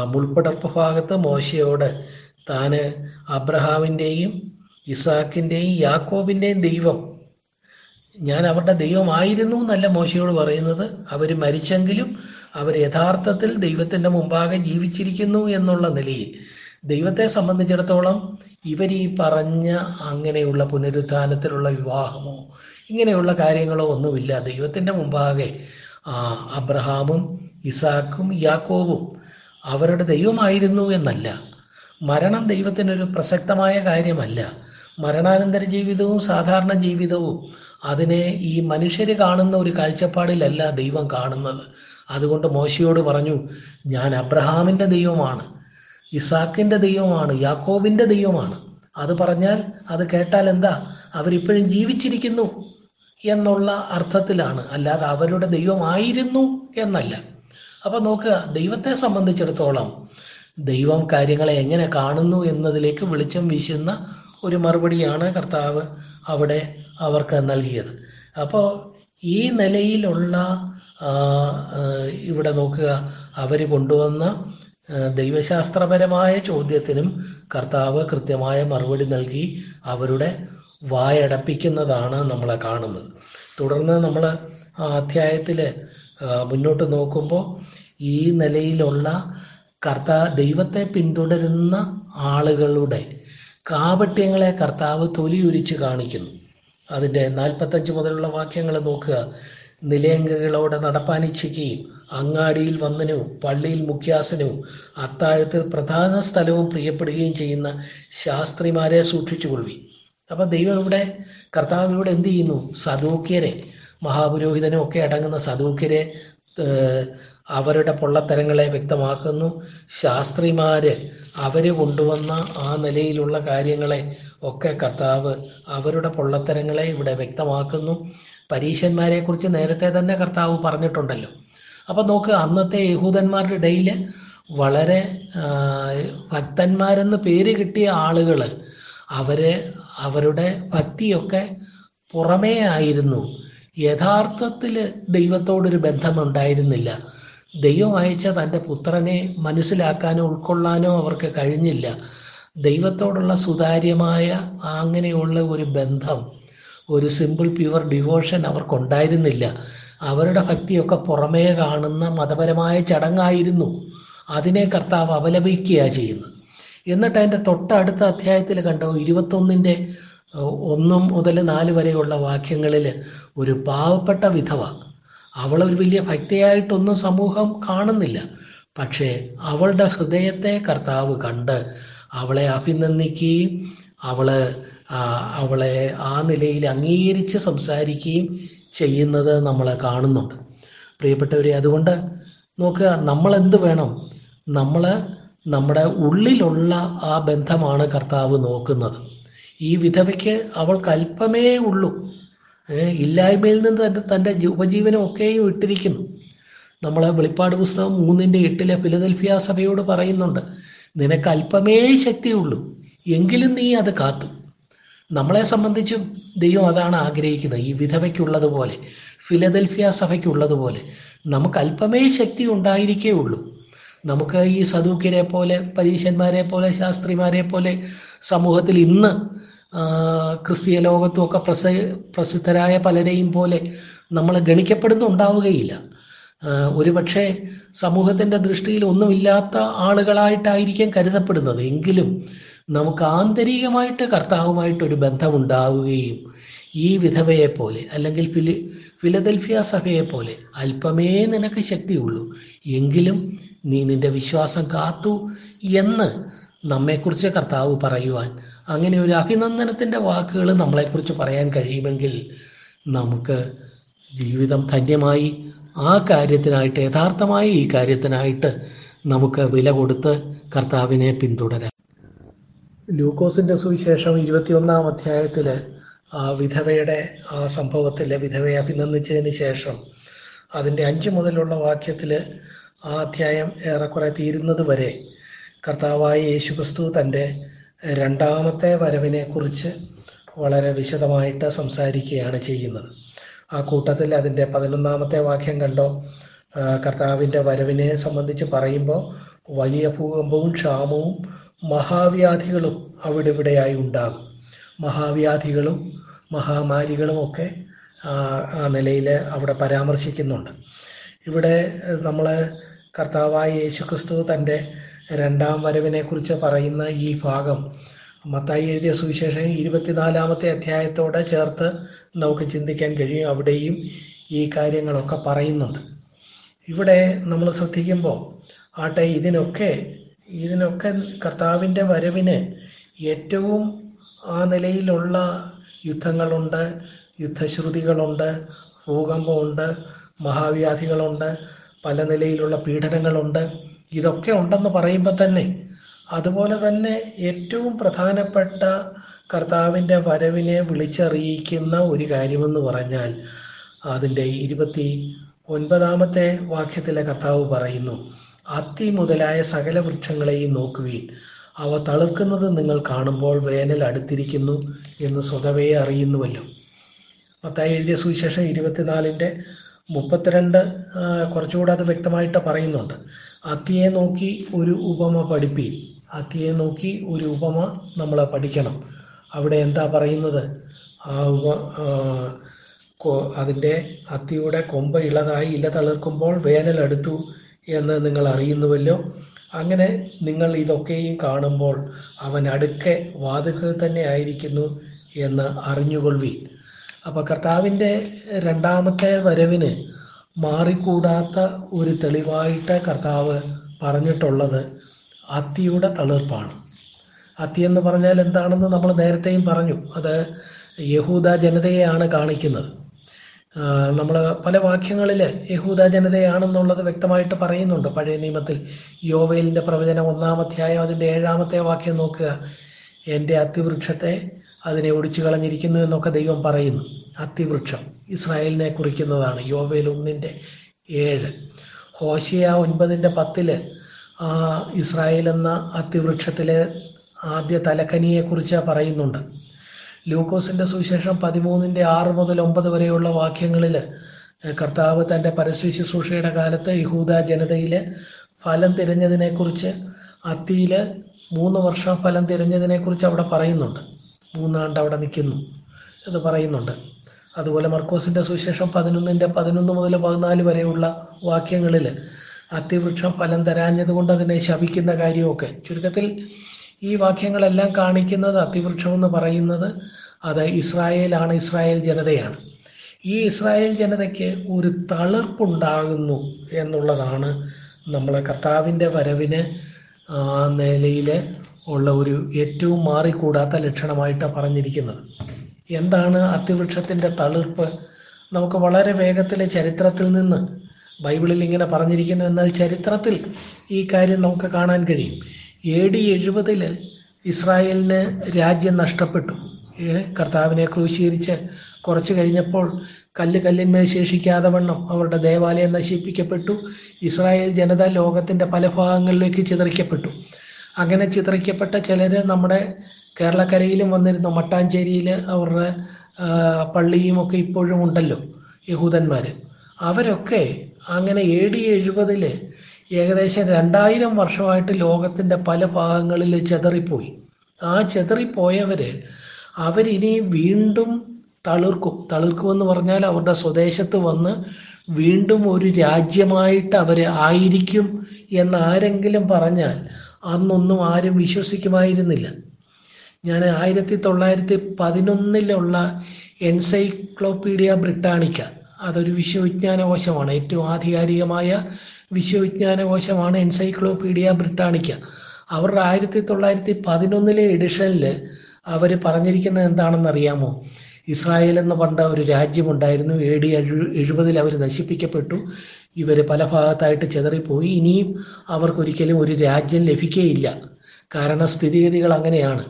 മുൾപ്പടർപ്പ് ഭാഗത്ത് മോശയോട് താന് അബ്രഹാമിന്റെയും ഇസാക്കിന്റെയും യാക്കോബിന്റെയും ദൈവം ഞാൻ അവരുടെ ദൈവമായിരുന്നു എന്നല്ല മോശയോട് പറയുന്നത്. അവർ മരിച്ചെങ്കിലും അവർ യഥാർത്ഥത്തിൽ ദൈവത്തിന്റെ മുമ്പാകെ ജീവിച്ചിരിക്കുന്നു എന്നുള്ള നിലയിൽ. ദൈവത്തെ സംബന്ധിച്ചിടത്തോളം ഇവർ ഈ പറഞ്ഞ അങ്ങനെയുള്ള പുനരുത്ഥാനത്തിലുള്ള വിവാഹമോ ഇങ്ങനെയുള്ള കാര്യങ്ങളോ ഒന്നുമില്ല. ദൈവത്തിന്റെ മുമ്പാകെ അബ്രഹാമും ഇസാക്കും യാക്കോവും അവരുടെ ദൈവമായിരുന്നു എന്നല്ല. മരണം ദൈവത്തിനൊരു പ്രസക്തമായ കാര്യമല്ല. മരണാനന്തര ജീവിതവും സാധാരണ ജീവിതവും അതിനെ ഈ മനുഷ്യർ കാണുന്ന ഒരു കാഴ്ചപ്പാടിലല്ല ദൈവം കാണുന്നത്. അതുകൊണ്ട് മോശയോട് പറഞ്ഞു ഞാൻ അബ്രഹാമിന്റെ ദൈവമാണ് ഇസാക്കിന്റെ ദൈവമാണ് യാക്കോബിന്റെ ദൈവമാണ്. അത് പറഞ്ഞാൽ അത് കേട്ടാൽ എന്താ? അവരിപ്പോഴും ജീവിച്ചിരിക്കുന്നു എന്നുള്ള അർത്ഥത്തിലാണ്. അല്ലാതെ അവരുടെ ദൈവമായിരുന്നു എന്നല്ല. അപ്പം നോക്കുക ദൈവത്തെ സംബന്ധിച്ചിടത്തോളം ദൈവം കാര്യങ്ങളെ എങ്ങനെ കാണുന്നു എന്നതിലേക്ക് വെളിച്ചം വീശുന്ന ഒരു മറുപടിയാണ് കർത്താവ് അവിടെ അവർക്ക് നൽകിയത്. അപ്പോൾ ഈ നിലയിലുള്ള ഇവിടെ നോക്കുക അവർ കൊണ്ടുവന്ന ദൈവശാസ്ത്രപരമായ ചോദ്യത്തിനും കർത്താവ് കൃത്യമായ മറുപടി നൽകി അവരുടെ വായടപ്പിക്കുന്നതാണ് നമ്മളെ കാണുന്നത്. തുടർന്ന് നമ്മൾ ആ അധ്യായത്തിൽ മുന്നോട്ട് നോക്കുമ്പോൾ ഈ നിലയിലുള്ള കർത്താ ദൈവത്തെ പിന്തുടരുന്ന ആളുകളുടെ കാപട്യങ്ങളെ കർത്താവ് തൊലിയുരിച്ച് കാണിക്കുന്നു. അതിന്റെ നാൽപ്പത്തഞ്ച് മുതലുള്ള വാക്യങ്ങൾ നോക്കുക. നിലയങ്കകളോടെ നടപ്പാനിച്ഛിക്കുകയും അങ്ങാടിയിൽ വന്നനു പള്ളിയിൽ മുഖ്യാസനവും അത്താഴത്തിൽ പ്രധാന സ്ഥലവും പ്രിയപ്പെടുകയും ചെയ്യുന്ന ശാസ്ത്രിമാരെ സൂക്ഷിച്ചു കൊള്ളി അപ്പം ദൈവം ഇവിടെ കർത്താവ് ഇവിടെ എന്ത് ചെയ്യുന്നു? സദൂക്യരെ മഹാപുരോഹിതനും ഒക്കെ അടങ്ങുന്ന സദൂക്യരെ അവരുടെ പൊള്ളത്തരങ്ങളെ വ്യക്തമാക്കുന്നു. ശാസ്ത്രിമാര് അവർ കൊണ്ടുവന്ന ആ നിലയിലുള്ള കാര്യങ്ങളെ ഒക്കെ കർത്താവ് അവരുടെ പൊള്ളത്തരങ്ങളെ ഇവിടെ വ്യക്തമാക്കുന്നു. പരീശന്മാരെ കുറിച്ച് നേരത്തെ തന്നെ കർത്താവ് പറഞ്ഞിട്ടുണ്ടല്ലോ. അപ്പം നോക്ക് അന്നത്തെ യഹൂദന്മാരുടെ ഇടയിൽ വളരെ ഭക്തന്മാരെന്ന് പേര് കിട്ടിയ ആളുകൾ അവർ അവരുടെ ഭക്തിയൊക്കെ പുറമേ ആയിരുന്നു. യഥാർത്ഥത്തിൽ ദൈവത്തോടൊരു ബന്ധമുണ്ടായിരുന്നില്ല. ദൈവം അയച്ച തന്റെ പുത്രനെ മനസ്സിലാക്കാനോ ഉൾക്കൊള്ളാനോ അവർക്ക് കഴിഞ്ഞില്ല. ദൈവത്തോടുള്ള സുതാര്യമായ അങ്ങനെയുള്ള ഒരു ബന്ധം ഒരു സിമ്പിൾ പ്യുവർ ഡിവോഷൻ അവർക്കുണ്ടായിരുന്നില്ല. അവരുടെ ഭക്തിയൊക്കെ പുറമേ കാണുന്ന മതപരമായ ചടങ്ങായിരുന്നു. അതിനെ കർത്താവ് അപലപിക്കുകയാണ് ചെയ്യുന്നത്. എന്നിട്ട് അതിന്റെ തൊട്ടടുത്ത അധ്യായത്തിൽ കണ്ടോ ഇരുപത്തൊന്നിന്റെ ഒന്നും മുതൽ നാല് വരെയുള്ള വാക്യങ്ങളിൽ ഒരു പാവപ്പെട്ട വിധവ അവളൊരു വലിയ ഭക്തിയായിട്ടൊന്നും സമൂഹം കാണുന്നില്ല. പക്ഷേ അവളുടെ ഹൃദയത്തെ കർത്താവ് കണ്ട് അവളെ അഭിനന്ദിക്കുകയും അവൾ അവളെ ആ നിലയിൽ അംഗീകരിച്ച് സംസാരിക്കുകയും ചെയ്യുന്നത് നമ്മൾ കാണുന്നുണ്ട്. പ്രിയപ്പെട്ടവരെ അതുകൊണ്ട് നോക്കുക നമ്മൾ എന്ത് വേണം? നമ്മൾ നമ്മുടെ ഉള്ളിലുള്ള ആ ബന്ധമാണ് കർത്താവ് നോക്കുന്നത്. ഈ വിധവയ്ക്ക് അവൾക്ക് അല്പമേ ഉള്ളൂ. ഇല്ലായ്മയിൽ നിന്ന് തന്റെ തന്റെ ഉപജീവനമൊക്കെയും ഇട്ടിരിക്കുന്നു. നമ്മൾ വെളിപ്പാട് പുസ്തകം മൂന്നിന്റെ എട്ടിലെ ഫിലദൽഫിയ സഭയോട് പറയുന്നുണ്ട് നിനക്ക് അല്പമേ ശക്തിയുള്ളൂ. എങ്കിലും നീ അത് കാത്തു. നമ്മളെ സംബന്ധിച്ചും ദൈവം അതാണ് ആഗ്രഹിക്കുന്നത്. ഈ വിധവയ്ക്കുള്ളതുപോലെ ഫിലദൽഫിയ സഭയ്ക്കുള്ളതുപോലെ നമുക്ക് അല്പമേ ശക്തി ഉണ്ടായിരിക്കേ ഉള്ളൂ നമുക്ക് ഈ സദൂക്യരെ പോലെ പരീശന്മാരെ പോലെ ശാസ്ത്രിമാരെ പോലെ സമൂഹത്തിൽ ഇന്ന് ക്രിസ്തീയ ലോകത്തുമൊക്കെ പ്രസ പ്രസിദ്ധരായ പലരെയും പോലെ നമ്മൾ ഗണിക്കപ്പെടുന്നുണ്ടാവുകയില്ല. ഒരുപക്ഷെ സമൂഹത്തിന്റെ ദൃഷ്ടിയിൽ ഒന്നുമില്ലാത്ത ആളുകളായിട്ടായിരിക്കും കരുതപ്പെടുന്നത്. എങ്കിലും നമുക്ക് ആന്തരികമായിട്ട് കർത്താവുമായിട്ടൊരു ബന്ധമുണ്ടാവുകയും ഈ വിധവയെ പോലെ അല്ലെങ്കിൽ ഫിലി ഫിലദൽഫിയ സഭയെ പോലെ അല്പമേ നിനക്ക് ശക്തിയുള്ളൂ. എങ്കിലും നീ നിന്റെ വിശ്വാസം കാത്തു എന്ന് നമ്മെക്കുറിച്ച് കർത്താവ് പറയുവാൻ അങ്ങനെ ഒരു അഭിനന്ദനത്തിന്റെ വാക്കുകൾ നമ്മളെക്കുറിച്ച് പറയാൻ കഴിയുമെങ്കിൽ നമുക്ക് ജീവിതം ധന്യമായി ആ കാര്യത്തിനായിട്ട് യഥാർത്ഥമായ ഈ കാര്യത്തിനായിട്ട് നമുക്ക് വില കൊടുത്ത് കർത്താവിനെ പിന്തുടരാം. ലൂക്കോസിന്റെ സുവിശേഷം ഇരുപത്തിയൊന്നാം അധ്യായത്തിൽ ആ വിധവയുടെ ആ സംഭവത്തിൽ വിധവയെ അഭിനന്ദിച്ചതിന് ശേഷം അതിന്റെ അഞ്ച് മുതലുള്ള വാക്യത്തിൽ ആ അധ്യായം ഏറെക്കുറെ തീരുന്നത് വരെ കർത്താവായ യേശുക്രിസ്തു തന്റെ രണ്ടാമത്തെ വരവിനെക്കുറിച്ച് വളരെ വിശദമായിട്ട് സംസാരിക്കുകയാണ് ചെയ്യുന്നത്. ആ കൂട്ടത്തിൽ അതിന്റെ പതിനൊന്നാമത്തെ വാക്യം കണ്ടോ? കർത്താവിന്റെ വരവിനെ സംബന്ധിച്ച് പറയുമ്പോൾ വലിയ ഭൂകമ്പവും ക്ഷാമവും മഹാവ്യാധികളും അവിടെ ഇവിടെയായി ഉണ്ടാകും. മഹാവ്യാധികളും മഹാമാരികളും ഒക്കെ ആ നിലയിൽ അവിടെ പരാമർശിക്കുന്നുണ്ട്. ഇവിടെ നമ്മൾ കർത്താവായ യേശുക്രിസ്തു തന്റെ രണ്ടാം വരവിനെക്കുറിച്ച് പറയുന്ന ഈ ഭാഗം മത്തായി എഴുതിയ സുവിശേഷം ഇരുപത്തിനാലാമത്തെ അധ്യായത്തോടെ ചേർത്ത് നമുക്ക് ചിന്തിക്കാൻ കഴിയും. അവിടെയും ഈ കാര്യങ്ങളൊക്കെ പറയുന്നുണ്ട്. ഇവിടെ നമ്മൾ ശ്രദ്ധിക്കുമ്പോൾ ആട്ടെ ഇതിനൊക്കെ ഇതിനൊക്കെ കർത്താവിന്റെ വരവിന് ഏറ്റവും ആ നിലയിലുള്ള യുദ്ധങ്ങളുണ്ട് യുദ്ധശ്രുതികളുണ്ട് ഭൂകമ്പമുണ്ട് മഹാവ്യാധികളുണ്ട് പല നിലയിലുള്ള പീഡനങ്ങളുണ്ട്. ഇതൊക്കെ ഉണ്ടെന്ന് പറയുമ്പോൾ തന്നെ അതുപോലെ തന്നെ ഏറ്റവും പ്രധാനപ്പെട്ട കർത്താവിന്റെ വരവിനെ വിളിച്ചറിയിക്കുന്ന ഒരു കാര്യമെന്ന് പറഞ്ഞാൽ അതിന്റെ ഇരുപത്തി ഒൻപതാമത്തെ വാക്യത്തിലെ കർത്താവ് പറയുന്നു അത്തി മുതലായ സകല വൃക്ഷങ്ങളെയും നോക്കുവീൻ. അവ തളിർക്കുന്നത് നിങ്ങൾ കാണുമ്പോൾ വേനൽ അടുത്തിരിക്കുന്നു എന്ന് സ്വതവേ അറിയുന്നുവല്ലോ. മത്തായി എഴുതിയ സുവിശേഷം ഇരുപത്തിനാലിന്റെ മുപ്പത്തിരണ്ട് കുറച്ചുകൂടെ അത് വ്യക്തമായിട്ട് പറയുന്നുണ്ട് അത്തിയെ നോക്കി ഒരു ഉപമ പഠിപ്പീൻ. അത്തിയെ നോക്കി ഒരു ഉപമ നമ്മൾ പഠിക്കണം. അവിടെ എന്താ പറയുന്നത്? ആ ഉപ അതിന്റെ അത്തിയുടെ കൊമ്പ് ഇളതായി ഇല തളിർക്കുമ്പോൾ വേനൽ അടുത്തു എന്ന് നിങ്ങൾ അറിയുന്നുവല്ലോ. അങ്ങനെ നിങ്ങൾ ഇതൊക്കെയും കാണുമ്പോൾ അവൻ അടുക്കെ വാതുക്കൽ തന്നെ ആയിരിക്കുന്നു എന്ന് അറിഞ്ഞുകൊള്ളുവീൻ. അപ്പോൾ കർത്താവിന്റെ രണ്ടാമത്തെ വരവിന് മാറിക്കൂടാത്ത ഒരു തെളിവായിട്ട് കർത്താവ് പറഞ്ഞിട്ടുള്ളത് അത്തിയുടെ തളിർപ്പാണ്. അത്തി എന്ന് പറഞ്ഞാൽ എന്താണെന്ന് നമ്മൾ നേരത്തെയും പറഞ്ഞു. അത് യഹൂദ ജനതയെയാണ് കാണിക്കുന്നത്. നമ്മൾ പല വാക്യങ്ങളിൽ യഹൂദ ജനതയാണെന്നുള്ളത് വ്യക്തമായിട്ട് പറയുന്നുണ്ട്. പഴയ നിയമത്തിൽ യോവയിലിന്റെ പ്രവചനം ഒന്നാമധ്യായം അതിന്റെ ഏഴാമത്തെ വാക്യം നോക്കുക. എന്റെ അത്തിവൃക്ഷത്തെ അതിനെ ഒടിച്ചു കളഞ്ഞിരിക്കുന്നു എന്നൊക്കെ ദൈവം പറയുന്നു. അത്തിവൃക്ഷം ഇസ്രായേലിനെ കുറിക്കുന്നതാണ്. യോവയിൽ ഒന്നിന്റെ ഏഴ്. ഹോശിയ ഒൻപതിന്റെ പത്തിൽ ആ ഇസ്രായേൽ എന്ന അത്തിവൃക്ഷത്തിലെ ആദ്യ തലക്കനിയെക്കുറിച്ച് പറയുന്നുണ്ട്. ലൂക്കോസിന്റെ സുവിശേഷം പതിമൂന്നിന്റെ ആറ് മുതൽ ഒമ്പത് വരെയുള്ള വാക്യങ്ങളിൽ കർത്താവ് തന്റെ പരസ്യ ശുശ്രൂഷയുടെ കാലത്ത് യഹൂദ ജനതയിലെ ഫലം തിരഞ്ഞതിനെക്കുറിച്ച് അത്തിയിൽ മൂന്ന് വർഷം ഫലം തിരഞ്ഞതിനെക്കുറിച്ച് അവിടെ പറയുന്നുണ്ട്. മൂന്നാണ്ട് അവിടെ നിൽക്കുന്നു എന്ന് പറയുന്നുണ്ട്. അതുപോലെ മർക്കോസിന്റെ സുവിശേഷം പതിനൊന്നിന്റെ പതിനൊന്ന് മുതൽ പതിനാല് വരെയുള്ള വാക്യങ്ങളിൽ അത്തിവൃക്ഷം ഫലം തരാഞ്ഞത് കൊണ്ട് അതിനെ ശപിക്കുന്ന കാര്യമൊക്കെ. ചുരുക്കത്തിൽ ഈ വാക്യങ്ങളെല്ലാം കാണിക്കുന്നത് അത്തിവൃക്ഷം എന്ന് പറയുന്നത് അത് ഇസ്രായേലാണ് ഇസ്രായേൽ ജനതയാണ്. ഈ ഇസ്രായേൽ ജനതയ്ക്ക് ഒരു തളിർപ്പുണ്ടാകുന്നു എന്നുള്ളതാണ് നമ്മളെ കർത്താവിന്റെ വരവിന് ആ നിലയിൽ ഉള്ള ഒരു ഏറ്റവും മാറിക്കൂടാത്ത ലക്ഷണമായിട്ട് പറഞ്ഞിരിക്കുന്നത്. എന്താണ് അത്തിവൃക്ഷത്തിന്റെ തളിർപ്പ്? നമുക്ക് വളരെ വേഗത്തിൽ ചരിത്രത്തിൽ നിന്ന് ബൈബിളിൽ ഇങ്ങനെ പറഞ്ഞിരിക്കുന്നു എന്നാൽ ചരിത്രത്തിൽ ഈ കാര്യം നമുക്ക് കാണാൻ കഴിയും. എ ഡി എഴുപതിൽ ഇസ്രായേലിന് രാജ്യം നഷ്ടപ്പെട്ടു. കർത്താവിനെ ക്രൂശീകരിച്ച് കുറച്ച് കഴിഞ്ഞപ്പോൾ കല്ല് കല്ലിന്മേൽ ശേഷിക്കാതെ വണ്ണം അവരുടെ ദേവാലയം നശിപ്പിക്കപ്പെട്ടു. ഇസ്രായേൽ ജനത ലോകത്തിന്റെ പല ഭാഗങ്ങളിലേക്ക് ചിതറിക്കപ്പെട്ടു. അങ്ങനെ ചിതറിക്കപ്പെട്ട ചിലർ നമ്മുടെ കേരളക്കരയിലും വന്നിരുന്നു. മട്ടാഞ്ചേരിയിൽ അവരുടെ പള്ളിയുമൊക്കെ ഇപ്പോഴും ഉണ്ടല്ലോ യഹൂദന്മാർ അവരൊക്കെ അങ്ങനെ എ ഡി എഴുപതിൽ ഏകദേശം രണ്ടായിരം വർഷമായിട്ട് ലോകത്തിന്റെ പല ഭാഗങ്ങളിൽ ചെതറിപ്പോയി. ആ ചെതറിപ്പോയവർ അവരിനി വീണ്ടും തളിർക്കും. തളിർക്കുമെന്ന് പറഞ്ഞാൽ അവരുടെ സ്വദേശത്ത് വന്ന് വീണ്ടും ഒരു രാജ്യമായിട്ട് അവർ ആയിരിക്കും എന്ന് ആരെങ്കിലും പറഞ്ഞാൽ അന്നൊന്നും ആരും വിശ്വസിക്കുമായിരുന്നില്ല. ഞാൻ ആയിരത്തി തൊള്ളായിരത്തി പതിനൊന്നിലുള്ള എൻസൈക്ലോപീഡിയ ബ്രിട്ടാനിക്ക. അതൊരു വിശ്വവിജ്ഞാന കോശമാണ് ഏറ്റവും ആധികാരികമായ വിശ്വവിജ്ഞാന കോശമാണ് എൻസൈക്ലോപീഡിയ ബ്രിട്ടാണിക്ക അവരുടെ ആയിരത്തി തൊള്ളായിരത്തി പതിനൊന്നിലെ എഡിഷനിൽ അവർ പറഞ്ഞിരിക്കുന്നത് എന്താണെന്ന് അറിയാമോ ഇസ്രായേൽ എന്ന് പണ്ട ഒരു രാജ്യമുണ്ടായിരുന്നു. എ ഡി എഴു എഴുപതിൽ അവർ നശിപ്പിക്കപ്പെട്ടു. ഇവർ പല ഭാഗത്തായിട്ട് ചെതറിപ്പോയി. ഇനിയും അവർക്കൊരിക്കലും ഒരു രാജ്യം ലഭിക്കുകയില്ല കാരണം സ്ഥിതിഗതികൾ അങ്ങനെയാണ്.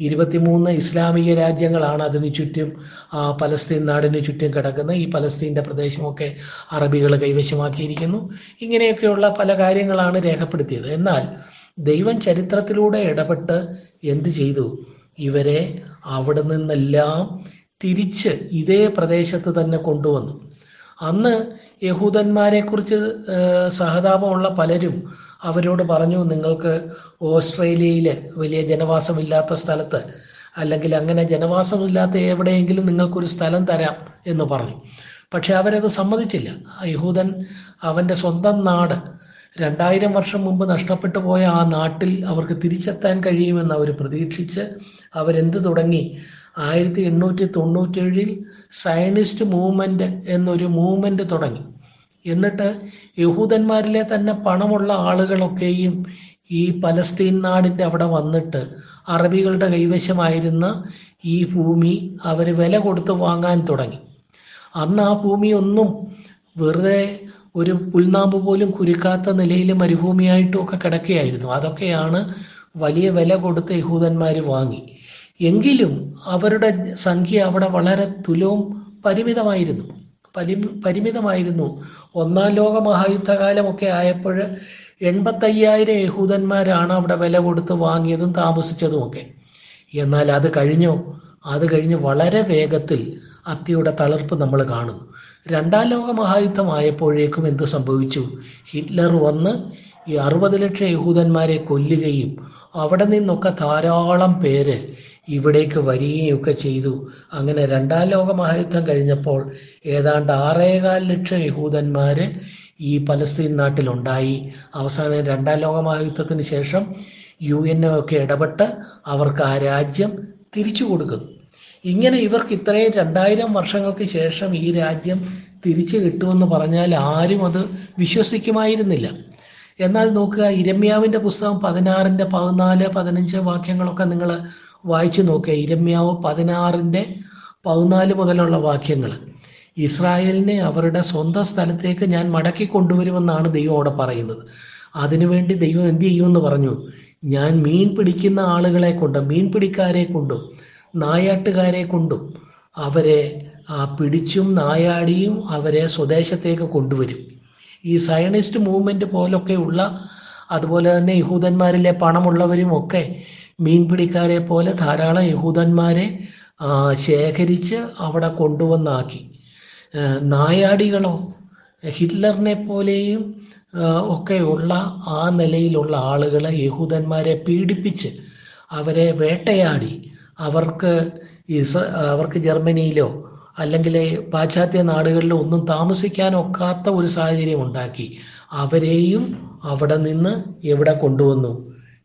ഇരുപത്തിമൂന്ന് ഇസ്ലാമിക രാജ്യങ്ങളാണ് അതിന് ചുറ്റും പലസ്തീൻ നാടിന് ചുറ്റും കിടക്കുന്ന ഈ പലസ്തീന്റെ പ്രദേശമൊക്കെ അറബികൾ കൈവശമാക്കിയിരിക്കുന്നു. ഇങ്ങനെയൊക്കെയുള്ള പല കാര്യങ്ങളാണ് രേഖപ്പെടുത്തിയത്. എന്നാൽ ദൈവം ചരിത്രത്തിലൂടെ ഇടപെട്ട് എന്ത് ചെയ്തു? ഇവരെ അവിടെ നിന്നെല്ലാം തിരിച്ച് ഇതേ പ്രദേശത്ത് തന്നെ കൊണ്ടുവന്നു. അന്ന് യഹൂദന്മാരെക്കുറിച്ച് കുറിച്ച് സഹതാപമുള്ള പലരും അവരോട് പറഞ്ഞു നിങ്ങൾക്ക് ഓസ്ട്രേലിയയിൽ വലിയ ജനവാസമില്ലാത്ത സ്ഥലത്ത് അല്ലെങ്കിൽ അങ്ങനെ ജനവാസമില്ലാത്ത എവിടെയെങ്കിലും നിങ്ങൾക്കൊരു സ്ഥലം തരാം എന്ന് പറഞ്ഞു. പക്ഷെ അവരത് സമ്മതിച്ചില്ല. യഹൂദൻ അവന്റെ സ്വന്തം നാട് രണ്ടായിരം വർഷം മുമ്പ് നഷ്ടപ്പെട്ടു പോയ ആ നാട്ടിൽ അവർക്ക് തിരിച്ചെത്താൻ കഴിയുമെന്ന് അവർ പ്രതീക്ഷിച്ച് അവരെന്ത് തുടങ്ങി? ആയിരത്തി എണ്ണൂറ്റി തൊണ്ണൂറ്റേഴിൽ സയനിസ്റ്റ് മൂവ്മെന്റ് എന്നൊരു മൂവ്മെന്റ് തുടങ്ങി. എന്നിട്ട് യഹൂദന്മാരിലെ തന്നെ പണമുള്ള ആളുകളൊക്കെയും ഈ പലസ്തീൻ നാടിന്റെ അവിടെ വന്നിട്ട് അറബികളുടെ കൈവശമായിരുന്ന ഈ ഭൂമി അവർ വില കൊടുത്ത് വാങ്ങാൻ തുടങ്ങി. അന്ന് ആ ഭൂമിയൊന്നും വെറുതെ ഒരു പുൽനാമ്പ് പോലും കുരുക്കാത്ത നിലയിൽ മരുഭൂമിയായിട്ടും ഒക്കെ കിടക്കുകയായിരുന്നു. അതൊക്കെയാണ് വലിയ വില കൊടുത്ത് യഹൂദന്മാർ വാങ്ങി. എങ്കിലും അവരുടെ സംഖ്യ അവിടെ വളരെ തുലവും പരിമിതമായിരുന്നു. പരി പരിമിതമായിരുന്നു. ഒന്നാം ലോക മഹായുദ്ധകാലമൊക്കെ ആയപ്പോൾ എൺപത്തയ്യായിരം യഹൂദന്മാരാണ് അവിടെ വില കൊടുത്ത് വാങ്ങിയതും താമസിച്ചതുമൊക്കെ എന്നാൽ അത് കഴിഞ്ഞോ? അത് കഴിഞ്ഞ് വളരെ വേഗത്തിൽ അത്തിയുടെ തളർപ്പ് നമ്മൾ കാണുന്നു. രണ്ടാം ലോക മഹായുദ്ധമായപ്പോഴേക്കും എന്ത് സംഭവിച്ചു? ഹിറ്റ്ലർ വന്ന് ഈ അറുപത് ലക്ഷം യഹൂദന്മാരെ കൊല്ലുകയും അവിടെ നിന്നൊക്കെ ധാരാളം പേര് ഇവിടേക്ക് വരികയൊക്കെ ചെയ്തു. അങ്ങനെ രണ്ടാം ലോക മഹായുദ്ധം കഴിഞ്ഞപ്പോൾ ഏതാണ്ട് ആറേകാൽ ലക്ഷം യഹൂദന്മാർ ഈ പലസ്തീൻ നാട്ടിലുണ്ടായി. അവസാനം രണ്ടാം ലോക മഹായുദ്ധത്തിന് ശേഷം യു എൻ ഒക്കെ ഇടപെട്ട് അവർക്ക് ആ രാജ്യം തിരിച്ചു കൊടുക്കുന്നു. ഇങ്ങനെ ഇവർക്ക് ഇത്രയും രണ്ടായിരം വർഷങ്ങൾക്ക് ശേഷം ഈ രാജ്യം തിരിച്ചു കിട്ടുമെന്ന് പറഞ്ഞാൽ ആരും അത് വിശ്വസിക്കുമായിരുന്നില്ല. എന്നാൽ നോക്കുക ഇരമ്യാവിന്റെ പുസ്തകം പതിനാറിന്റെ പതിനാല് പതിനഞ്ച് വാക്യങ്ങളൊക്കെ നിങ്ങൾ വായിച്ചു നോക്കുക. ഇരമ്യാവ് പതിനാറിന്റെ പതിനാല് മുതലുള്ള വാക്യങ്ങൾ. ഇസ്രായേലിനെ അവരുടെ സ്വന്തം സ്ഥലത്തേക്ക് ഞാൻ മടക്കി കൊണ്ടുവരുമെന്നാണ് ദൈവം അവിടെ പറയുന്നത്. അതിനുവേണ്ടി ദൈവം എന്ത് ചെയ്യുമെന്ന് പറഞ്ഞു. ഞാൻ മീൻ പിടിക്കുന്ന ആളുകളെ കൊണ്ടും മീൻ പിടിക്കാരെ കൊണ്ടും നായാട്ടുകാരെ കൊണ്ടും അവരെ പിടിച്ചും നായാടിയും അവരെ സ്വദേശത്തേക്ക് കൊണ്ടുവരും. ഈ സയണിസ്റ്റ് മൂവ്മെന്റ് പോലൊക്കെയുള്ള അതുപോലെ തന്നെ യഹൂദന്മാരിലെ പണമുള്ളവരും ഒക്കെ മീൻപിടിക്കാരെ പോലെ ധാരാളം യഹൂദന്മാരെ ശേഖരിച്ച് അവിടെ കൊണ്ടുവന്നാക്കി. നായാടികളോ ഹിറ്റ്ലറിനെ പോലെയും ഒക്കെയുള്ള ആ നിലയിലുള്ള ആളുകളെ യഹൂദന്മാരെ പീഡിപ്പിച്ച് അവരെ വേട്ടയാടി. അവർക്ക് അവർക്ക് ജർമ്മനിയിലോ അല്ലെങ്കിൽ പാശ്ചാത്യ നാടുകളിലോ ഒന്നും താമസിക്കാനൊക്കാത്ത ഒരു സാഹചര്യം ഉണ്ടാക്കി. അവരെയും അവിടെ നിന്ന് എവിടെ കൊണ്ടുവന്നു?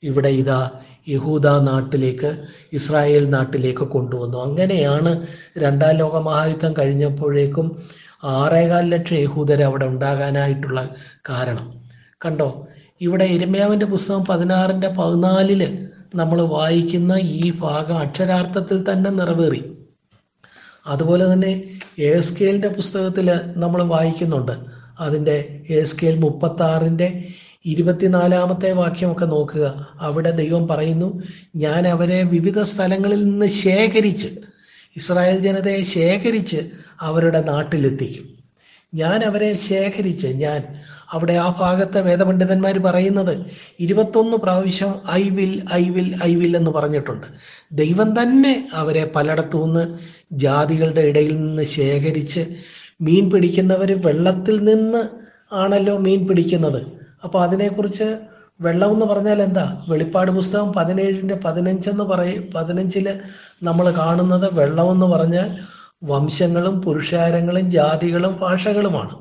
ഇവിടെ ഇതാ യഹൂദ നാട്ടിലേക്ക് ഇസ്രായേൽ നാട്ടിലേക്ക് കൊണ്ടുവന്നു. അങ്ങനെയാണ് രണ്ടാം ലോക മഹായുദ്ധം കഴിഞ്ഞപ്പോഴേക്കും ആറേകാൽ ലക്ഷം യഹൂദർ അവിടെ ഉണ്ടാകാനായിട്ടുള്ള കാരണം. കണ്ടോ? ഇവിടെ എരുമയാവിന്റെ പുസ്തകം പതിനാറിന്റെ പതിനാലിൽ നമ്മൾ വായിക്കുന്ന ഈ ഭാഗം അക്ഷരാർത്ഥത്തിൽ തന്നെ നിറവേറി. അതുപോലെ തന്നെ എസ്കേലിന്റെ പുസ്തകത്തിൽ നമ്മൾ വായിക്കുന്നുണ്ട്. അതിന്റെ എസ്കേൽ മുപ്പത്തി ആറിന്റെ ഇരുപത്തിനാലാമത്തെ വാക്യമൊക്കെ നോക്കുക. അവിടെ ദൈവം പറയുന്നു ഞാൻ അവരെ വിവിധ സ്ഥലങ്ങളിൽ നിന്ന് ശേഖരിച്ച് ഇസ്രായേൽ ജനതയെ ശേഖരിച്ച് അവരുടെ നാട്ടിലെത്തിക്കും. ഞാൻ അവരെ ശേഖരിച്ച് ഞാൻ അവിടെ ആ ഭാഗത്തെ വേദപണ്ഡിതന്മാർ പറയുന്നത് ഇരുപത്തൊന്ന് പ്രാവശ്യം I will I will I will എന്ന് പറഞ്ഞിട്ടുണ്ട്. ദൈവം തന്നെ അവരെ പലയിടത്തു നിന്ന് ജാതികളുടെ ഇടയിൽ നിന്ന് ശേഖരിച്ച് മീൻ പിടിക്കുന്നവർ വെള്ളത്തിൽ നിന്ന് ആണല്ലോ മീൻ പിടിക്കുന്നത്. അപ്പോൾ അതിനെക്കുറിച്ച് വെള്ളം എന്ന് പറഞ്ഞാൽ എന്താ? വെളിപ്പാട് പുസ്തകം പതിനേഴിന്റെ പതിനഞ്ചെന്ന് പറയും പതിനഞ്ചിൽ നമ്മൾ കാണുന്നത് വെള്ളം എന്ന് പറഞ്ഞാൽ വംശങ്ങളും പുരുഷാരങ്ങളും ജാതികളും ഭാഷകളുമാണ്.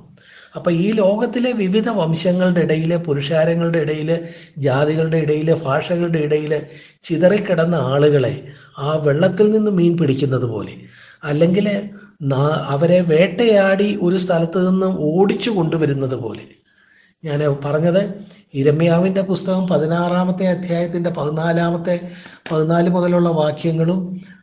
അപ്പൊ ഈ ലോകത്തിലെ വിവിധ വംശങ്ങളുടെ ഇടയിലെ പുരുഷാരങ്ങളുടെ ഇടയിൽ ജാതികളുടെ ഇടയിൽ ഭാഷകളുടെ ഇടയിൽ ചിതറിക്കിടന്ന ആളുകളെ ആ വെള്ളത്തിൽ നിന്ന് മീൻ പിടിക്കുന്നത് പോലെ. അല്ലെങ്കിൽ അവരെ വേട്ടയാടി ഒരു സ്ഥലത്ത് നിന്ന് ഓടിച്ചു കൊണ്ടുവരുന്നത് പോലെ. ഞാൻ പറഞ്ഞത് ഇരമ്യാവിന്റെ പുസ്തകം പതിനാറാമത്തെ അധ്യായത്തിന്റെ പതിനാലാമത്തെ പതിനാല് മുതലുള്ള വാക്യങ്ങളും